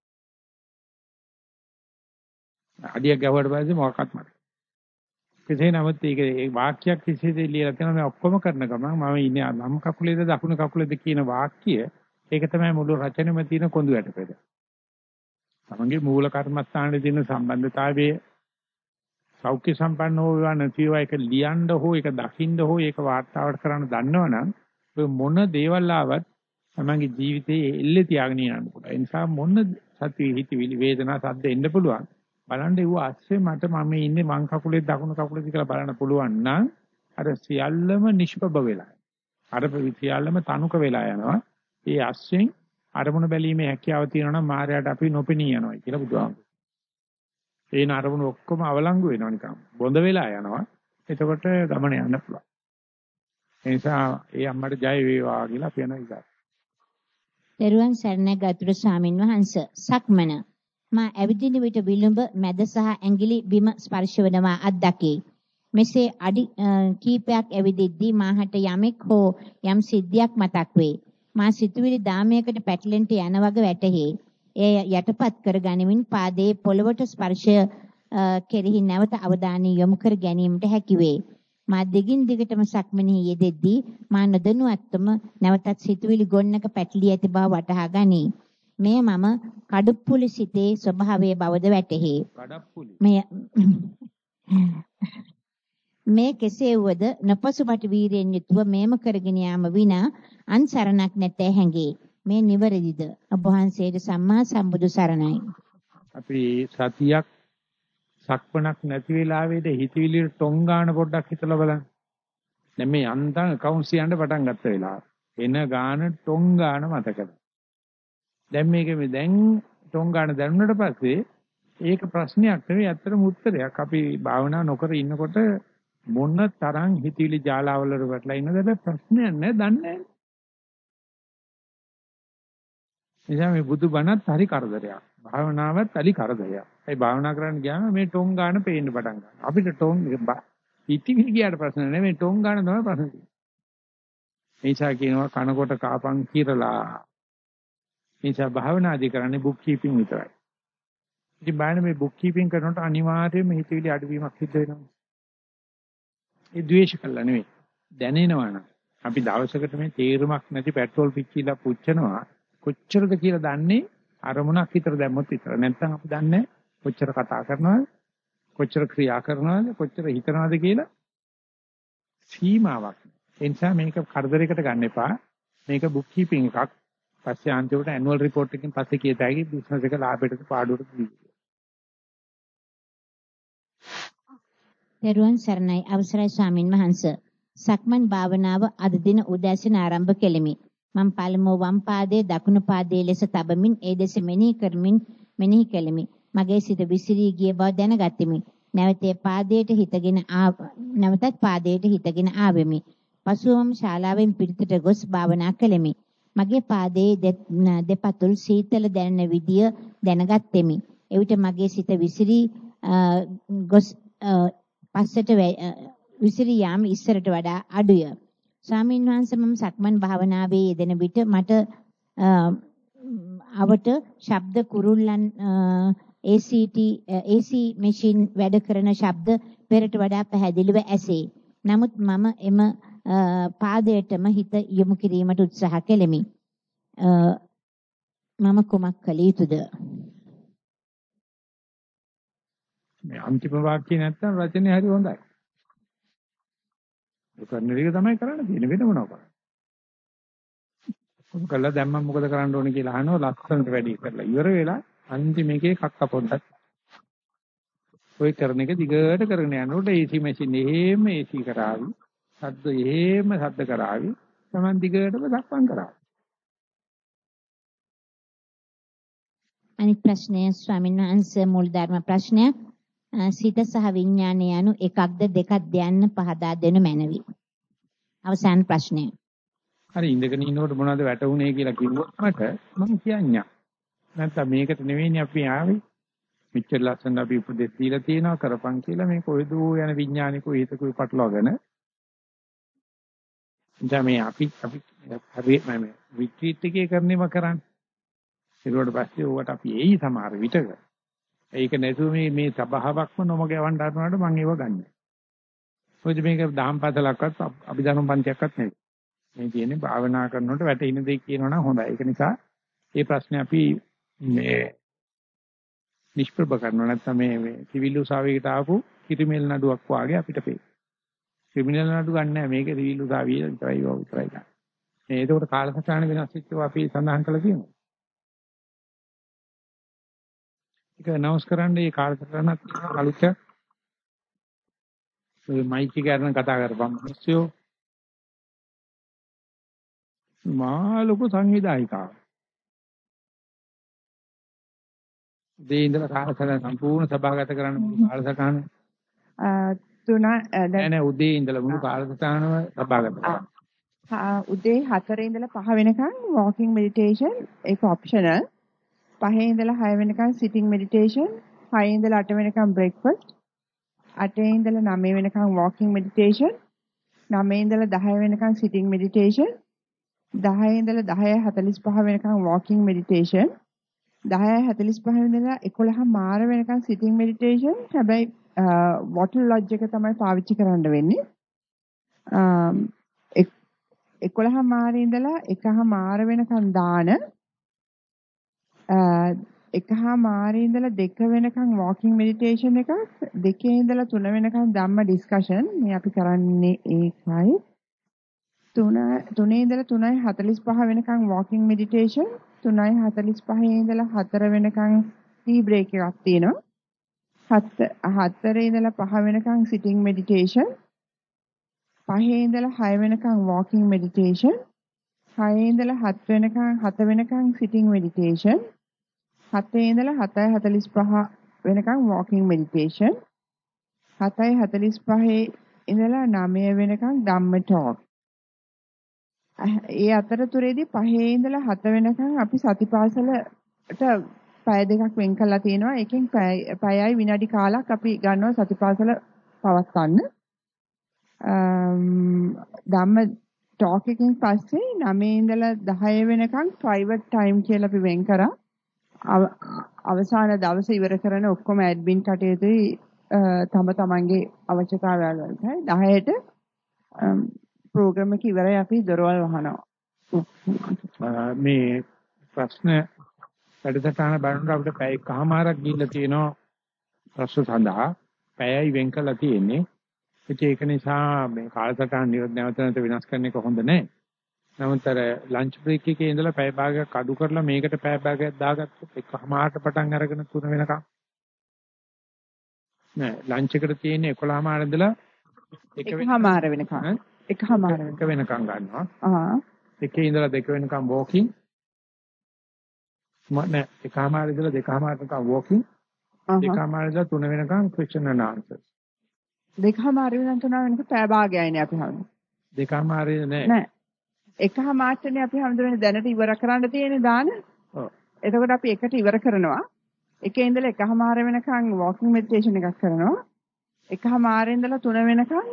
අඩිය ගැහුවට පස්සේ මොකක්වත් මතක කෙසේ නමුත් ඒක ඒ වාක්‍යයක් විශේෂයෙන් ලියලා තියෙනවා මේ ඔක්කොම කරන ගමන් මම ඉන්නේ වම් කකුලේද දකුණු කකුලේද කියන වාක්‍ය ඒක තමයි මුළු රචනෙම තියෙන කොඳු යටපෙද. තමන්ගේ මූල කර්මස්ථානයේ තියෙන සම්බන්ධතාවයේ සෞඛ්‍ය සම්පන්න හෝ වේවා නැතිව ඒක ලියන්න හෝ ඒක දකින්න හෝ ඒක වාර්තාවට කරන්න දන්නවනම් ඔය මොන දේවල් ආවත් තමන්ගේ ජීවිතයේ එල්ලේ තියාගෙන යන්න පුළුවන්. ඒ නිසා මොන සත්‍ය හිතවිලි වේදනා සද්ද එන්න පුළුවන්. බලන්න ඒව ඇස්සේ මට මම ඉන්නේ වම් කකුලේ දකුණු කකුලේ කියලා බලන්න පුළුවන් නම් අර සියල්ලම නිෂ්පබ වෙලා. අර සියල්ලම තනුක වෙලා යනවා. ඒ ඇස්යෙන් අරමුණ බැලීමේ හැකියාව තියෙනවා නම් මායයට අපි නොපෙනී යනවා කියලා බුදුහාමුදුරුවෝ. ඒන අරමුණ ඔක්කොම අවලංගු වෙනවා නිකන්. බොඳ වෙලා යනවා. එතකොට ගමන යන්න පුළුවන්. ඒ නිසා ඒ අම්මට ජය වේවා කියලා කියන ඉතින්. දරුවන් සරණ ගතුරු ස්වාමින් වහන්සේ සක්මන මා ඇවිදින විට විලුඹ මැද සහ ඇඟිලි බිම ස්පර්ශ වෙනවා අත්දකේ. මෙසේ අඩි කීපයක් ඇවිදිද්දී මාහට යමෙක් හෝ යම් සිද්ධියක් මතක් වේ. මා සිතුවිලි දාමයකට පැටලෙන්ට යන වගේ වැටහි. එය යටපත් කර ගනිමින් පාදයේ පොළවට ස්පර්ශය කෙරෙහි නැවත අවධානය යොමු කර ගැනීමට හැකි වේ. මා දිගින් දිගටම සක්මනේ යෙදෙද්දී මා නොදැනුවත්වම නැවතත් සිතුවිලි ගොන්නක පැටලී ඇති බව වටහා ගනී. මෙය මම කඩුප්පුලි සිතේ ස්වභාවයේ බවද වැටහි. මෙය මේ කෙසේ වුවද නපසුබට වීරයෙන් යුතුව මේම කරගෙන යාම විනා අන්සරණක් නැතේ හැඟේ. මේ නිවැරදිද? ඔබ වහන්සේට සම්මා සම්බුදු සරණයි. අපි සතියක් සක්පණක් නැති වෙලාවේද හිතවිලි ටොංගාන පොඩ්ඩක් හිතලා බලන්න. දැන් මේ යන්තම් accounts යන්න පටන් ගත්ත වෙලාව. එන ගාන ටොංගාන මතකද? දැන් මේක මේ දැන් ටොංගාන දැනුණට පස්සේ ඒක ප්‍රශ්නයක් නෙවෙයි ඇත්තටම උත්තරයක්. අපි භාවනා නොකර ඉන්නකොට මොන තරම් හිතවිලි ජාලාවල වලට ඉන්නද ප්‍රශ්නයක් නෑ දන්නේ නෑ. එනිසා මේ බුදු බණත් හරි කරදරයක්. භාවනාවත් හරි කරදරයක්. ඒ භාවනා කරන්න ගියාම මේ ටොං ගන්න පේන්න පටන් ගන්නවා. අපිට ටොං ඉතිවිලි ගියාට ප්‍රශ්න නෑ මේ ටොං ගන්න තමයි ප්‍රශ්න තියෙන්නේ. එනිසා කියනවා කනකොට කාපන් කිරලා නිසා භාවනාදී කරන්නේ බුක් කීපින් විතරයි. ඉතින් බලන්න මේ බුක් කීපින් කරනකොට අනිවාර්යයෙන්ම හිතවිලි අඩුවීමක් සිද්ධ වෙනවා. ඒ ද්වේෂ කළා නෙවෙයි. දැනෙනවනම් අපි දවසකට මේ තේරුමක් නැති පෙට්‍රෝල් පිච්චිලා පුච්චනවා කොච්චරද කියලා දන්නේ අරමුණක් විතර දැම්මොත් විතර. නැත්නම් අපි දන්නේ කොච්චර කතා කරනවද කොච්චර ක්‍රියා කරනවද කොච්චර හිතනවද කියලා සීමාවක්. ඒ නිසා මේක කරදරයකට ගන්න එපා. මේක බුක් කීපින් එකක්. පස්සේ අන්තිමට ඇනුවල් රිපෝට් එකකින් පස්සේ කියත හැකි බිස්නස් එක ලාභයටද පාඩුවටද දී. දරුවන් සරණයි අවසරයි ස්වාමින් වහන්සේ. සක්මන් භාවනාව අද දින උදෑසන ආරම්භ කෙලිමි. මම පළමුව වම් පාදයේ දකුණු පාදයේ ලෙස තබමින් ඒ දෙස මෙනෙහි කරමින් මෙනෙහි කෙලිමි. මගේ සිත විසිරී ගිය බව දැනගතිමි. නැවතේ පාදයට හිතගෙන නැවතත් පාදයට හිතගෙන ආවෙමි. පසුවම ශාලාවෙන් පිටතට ගොස් භාවනා කළෙමි. මගේ පාදයේ දෙපතුල් සීතල දැනෙන විදිය දැනගත්ෙමි. එවිට මගේ සිත විසිරී ගොස් පස්සට විසිරී යාම ඉස්සරට වඩා අඩුය. ස්වාමීන් වහන්සේ මම සක්මන් භාවනාවේ යෙදෙන විට මට අවට ශබ්ද කුරුල්ලන් ACT AC මැෂින් වැඩ කරන ශබ්ද පෙරට වඩා පැහැදිලිව ඇසේ. නමුත් මම එම පාදයටම හිත යොමු කිරීමට උත්සාහ කෙලෙමි. මම කුමක් කළ යුතුද? මේ අන්තිම වාක්‍යය නැත්තම් රචනය හරි හොඳයි. කරන එක තමයි කරන්න තියෙන්නේ වෙන මොනව කරන්නේ. කොහොම කළා දැන් මම මොකද කරන්න ඕනේ කියලා අහනවා ලක්ෂණට වැඩි කරලා ඉවර වෙලා අන්තිම එකේ කක්ක පොඩ්ඩක්. ওই කරන එක දිගට කරගෙන යනකොට AC machine එහෙම AC කරાવી, ශබ්ද එහෙම ශබ්ද කරાવી, Taman දිගටම දක්වම් කරාවි. අනිත් ප්‍රශ්නය ස්වාමීන් වහන්සේ මුල් ධර්ම ප්‍රශ්නයක් සිත සහ විඥානය යනු එකක්ද දෙකක්ද යන්න පහදා දෙනු මැනවි. අවසාන ප්‍රශ්නය. හරි ඉඳගෙන ඉන්නකොට මොනවද වැටුනේ කියලා කිව්වොත් මට මම කියන්නේ. නැත්නම් මේකට නෙවෙයිනේ අපි ආවේ. මෙච්චර ලස්සන අපි උපදෙස් දීලා තියෙනවා කරපන් කියලා මේ කොයිද යන විඥානිකෝ හිතකුයි පටලවාගෙන. දැන් මේ අපි අපි අපි මේ රිට්‍රීට් එකේ කරන්නේම කරන්නේ. ඊට පස්සේ ඕවට අපි එයි සමහර විටක. ඒක නැතුව මේ මේ සබාවක්ම නොමග යවන්න හදනකොට මම ඒව ගන්නෙ. මොකද මේක දහම්පතලක්වත් අභිධර්ම පන්තියක්වත් නෙවෙයි. මේ කියන්නේ භාවනා කරනකොට වැටෙන දේ කියනවනම් හොඳයි. ඒක නිසා මේ ප්‍රශ්නේ අපි මේ නිෂ්ප්‍රභ කරනවා නැත්නම් මේ මේ සිවිල් උසාවියකට ආපු කිරිමෙල් නඩුවක් වාගේ අපිට පේ. ක්‍රිමිනල් නඩු ගන්න නැහැ මේක සිවිල් උසාවිය විතරයි වව විතරයි ගන්න. මේ ඒකට කාලසටහන වෙනස් වෙච්ච අපි සඳහන් කළා කියනවා. අනවුන්ස් කරන්න මේ කාලසටහනක් අලුත් ඔය මයික් එක ගන්න කතා කරපම් මිනිස්සු. මා ලොකු සංවිධායකා උදේ ඉඳලා කාලසටහන සම්පූර්ණ සභාගත කරන්න කාලසටහන තුන දැන් නෑ උදේ ඉඳලා මුළු කාලසටහනම සභාගත කරනවා උදේ 4 ඉඳලා 5 වෙනකන් walking meditation ඒක optional 5 ඉඳලා 6 වෙනකන් sitting meditation 6 ඉඳලා 8 වෙනකන් breakfast 8 ඉඳලා 9 වෙනකන් walking meditation 9 ඉඳලා 10 වෙනකන් sitting meditation 10 ඉඳලා 10:45 වෙනකන් walking meditation 10:45 ඉඳලා 11 මාර වෙනකන් sitting meditation හැබැයි water lodge එක තමයි පාවිච්චි කරන්න වෙන්නේ. 11 මාරේ ඉඳලා 1 මාර වෙනකන් දාන එකහා මාරේ ඉඳලා දෙක වෙනකන් walking meditation එකක් දෙකේ ඉඳලා තුන වෙනකන් ධම්ම discussion මේ අපි කරන්නේ ඒකයි තුන තුනේ ඉඳලා 3:45 වෙනකන් walking meditation 3:45 ඉඳලා 4 වෙනකන් ටී බ්‍රේක් එකක් තියෙනවා. 4 ඉඳලා 5 වෙනකන් sitting meditation. 5 ඉඳලා 6 වෙනකන් walking meditation. 6 ඉඳලා 7 වෙනකන් 7 වෙනකන් sitting meditation. 7 ඉඳලා 7:45 වෙනකන් walking meditation. 7:45 ඉඳලා 9 වෙනකන් ධම්ම talk. ඒ අතරතුරේදී පහේ ඉඳලා හත වෙනකන් අපි සතිපාසලට පැය දෙකක් වෙන් කරලා තියෙනවා. ඒකෙන් පැයයි විනාඩි කාලක් අපි ගන්නවා සතිපාසල පවත්වන්න. ධම්ම ටෝක් එකකින් පස්සේ 9 ඉඳලා 10 වෙනකන් ප්‍රයිවට් ටයිම් කියලා අපි වෙන් කරා. අවසාන දවසේ ඉවර කරන ඔක්කොම ඇඩ්මින් කටයුතුයි තම තමන්ගේ අවශ්‍යතාවයන් වලට 10ට ප්‍රෝග්‍රෑම් එක ඉවරයි අපි දොරවල් වහනවා. මේ ප්‍රශ්න වැඩසටහන බලනකොට අපිට පැය එකමාරක් ගිහිල්ලා තියෙනවා ප්‍රශ්න සඳහා පැයයි වෙන් කරලා තියෙන්නේ. ඒක නිසා මේ කාලසටහන නැවත නැවත වෙනස් කරන එක හොඳ නැහැ. නමුත් අර ලන්ච් බ්‍රේක් එකේ ඉඳලා පැය භාගයක් අඩු කරලා මේකට පැය භාගයක් දාගත්තොත් එකමාරට පටන් අරගෙන තුන වෙනකම්. නෑ ලන්ච් එකට තියෙන 11මාර ඉඳලා එකමාර වෙනකම්. එකමාර එක වෙනකම්. ගන්නවා. ආ එකේ ඉඳලා දෙක වෙනකම් වෝකින් නෑ එකමාර ඉඳලා දෙකමාර වෙනකම් වෝකින් දෙකමාර ඉඳලා තුන වෙනකම් ක්වෙස්චන් ඇන්ඩ් ආන්සර්ස් දෙකමාර වෙනකම් තුන වෙනකම් පැය භාගයයිනේ අපි හවුනේ දෙකමාරේ නෑ නෑ එකමාරටනේ අපි හැමදෙරේ දැනට ඉවර කරන්න තියෙන්නේ දාන. ඔව්. එතකොට අපි එකට ඉවර කරනවා. එකේ ඉඳලා එකමාර වෙනකම් වෝකින් මෙඩිටේෂන් එකක් කරනවා. එකමාරේ ඉඳලා තුන වෙනකම්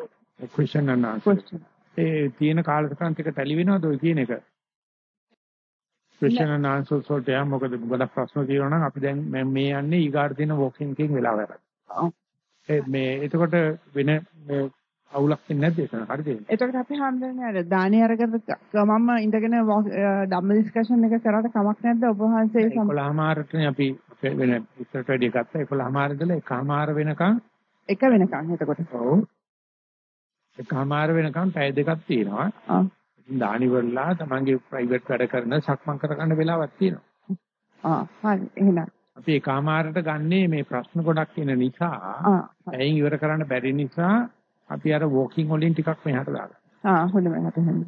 ක්වෙස්චන් ඇන්ඩ් ආන්සර්ස් ඒ තියෙන කාලසටහනත් එක ටැලි වෙනවද ඔය කියන එක? ක්වෙස්චන් ඇන්ඩ් ආන්සර්ස් වලට යම් මොකද ගොඩක් ප්‍රශ්න තියෙනවා නම් අපි දැන් මේ යන්නේ ඊගාට තියෙන වොකින් එකකින් වෙලා වැඩක්. ඒ මේ එතකොට වෙන අවුලක් වෙන්නේ නැද්ද එතන? හරිද? එතකොට අපි හැමදෙරේ අර දානේ අරගෙන මම ඉඳගෙන ධම්ම ඩිස්කෂන් එක කරාට කමක් නැද්ද ඔබ වහන්සේ 11මාරටනේ අපි වෙන ඉස්සරට වැඩි ගත්තා 11මාර ඉඳලා 1මාර වෙනකන් එක වෙනකන් එතකොට. ඔව්. එකමාර වෙනකම් පැය දෙකක් තියෙනවා. ආ. දානි වලලා තමන්ගේ ප්‍රයිවට් වැඩ කරන සක්මන් කරගන්න වෙලාවක් තියෙනවා. ආ හරි එහෙනම්. අපි එකමාරට ගන්නේ මේ ප්‍රශ්න ගොඩක් එන නිසා. ඇයින් ඉවර කරන්න බැරි නිසා අපි අර වෝකින් වලින් ටිකක් මෙහාට දාගන්නවා. ආ හොඳයි මට එහෙනම්.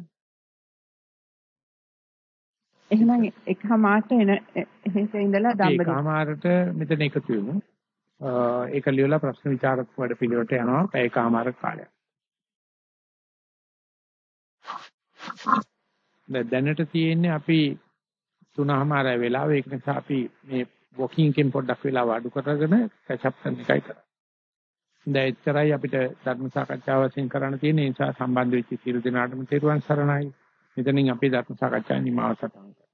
එහෙනම් එකමාරට එන එහෙට ඉඳලා ධම්ම එකමාරට මෙතන එකතු වෙමු. ඒක ලියලා ප්‍රශ්න විචාරක වැඩ පිළිවෙලට යනවා පැය එකමාරක කාලයක්. දැනට තියෙන්නේ අපි තුනමාර වෙලාව ඒක නිසා අපි මේ වොකින් එකෙන් පොඩ්ඩක් වෙලාව අඩු කරගෙන කැචප් කරන එකයි කරන්නේ. දැන් එච්චරයි අපිට ධර්ම සාකච්ඡාව වශයෙන් කරන්න තියෙන නිසා සම්බන්ධ වෙච්ච සියලු දෙනාටම තෙරුවන් සරණයි. මෙතනින් අපේ ධර්ම සාකච්ඡාව නිමාව සටහන්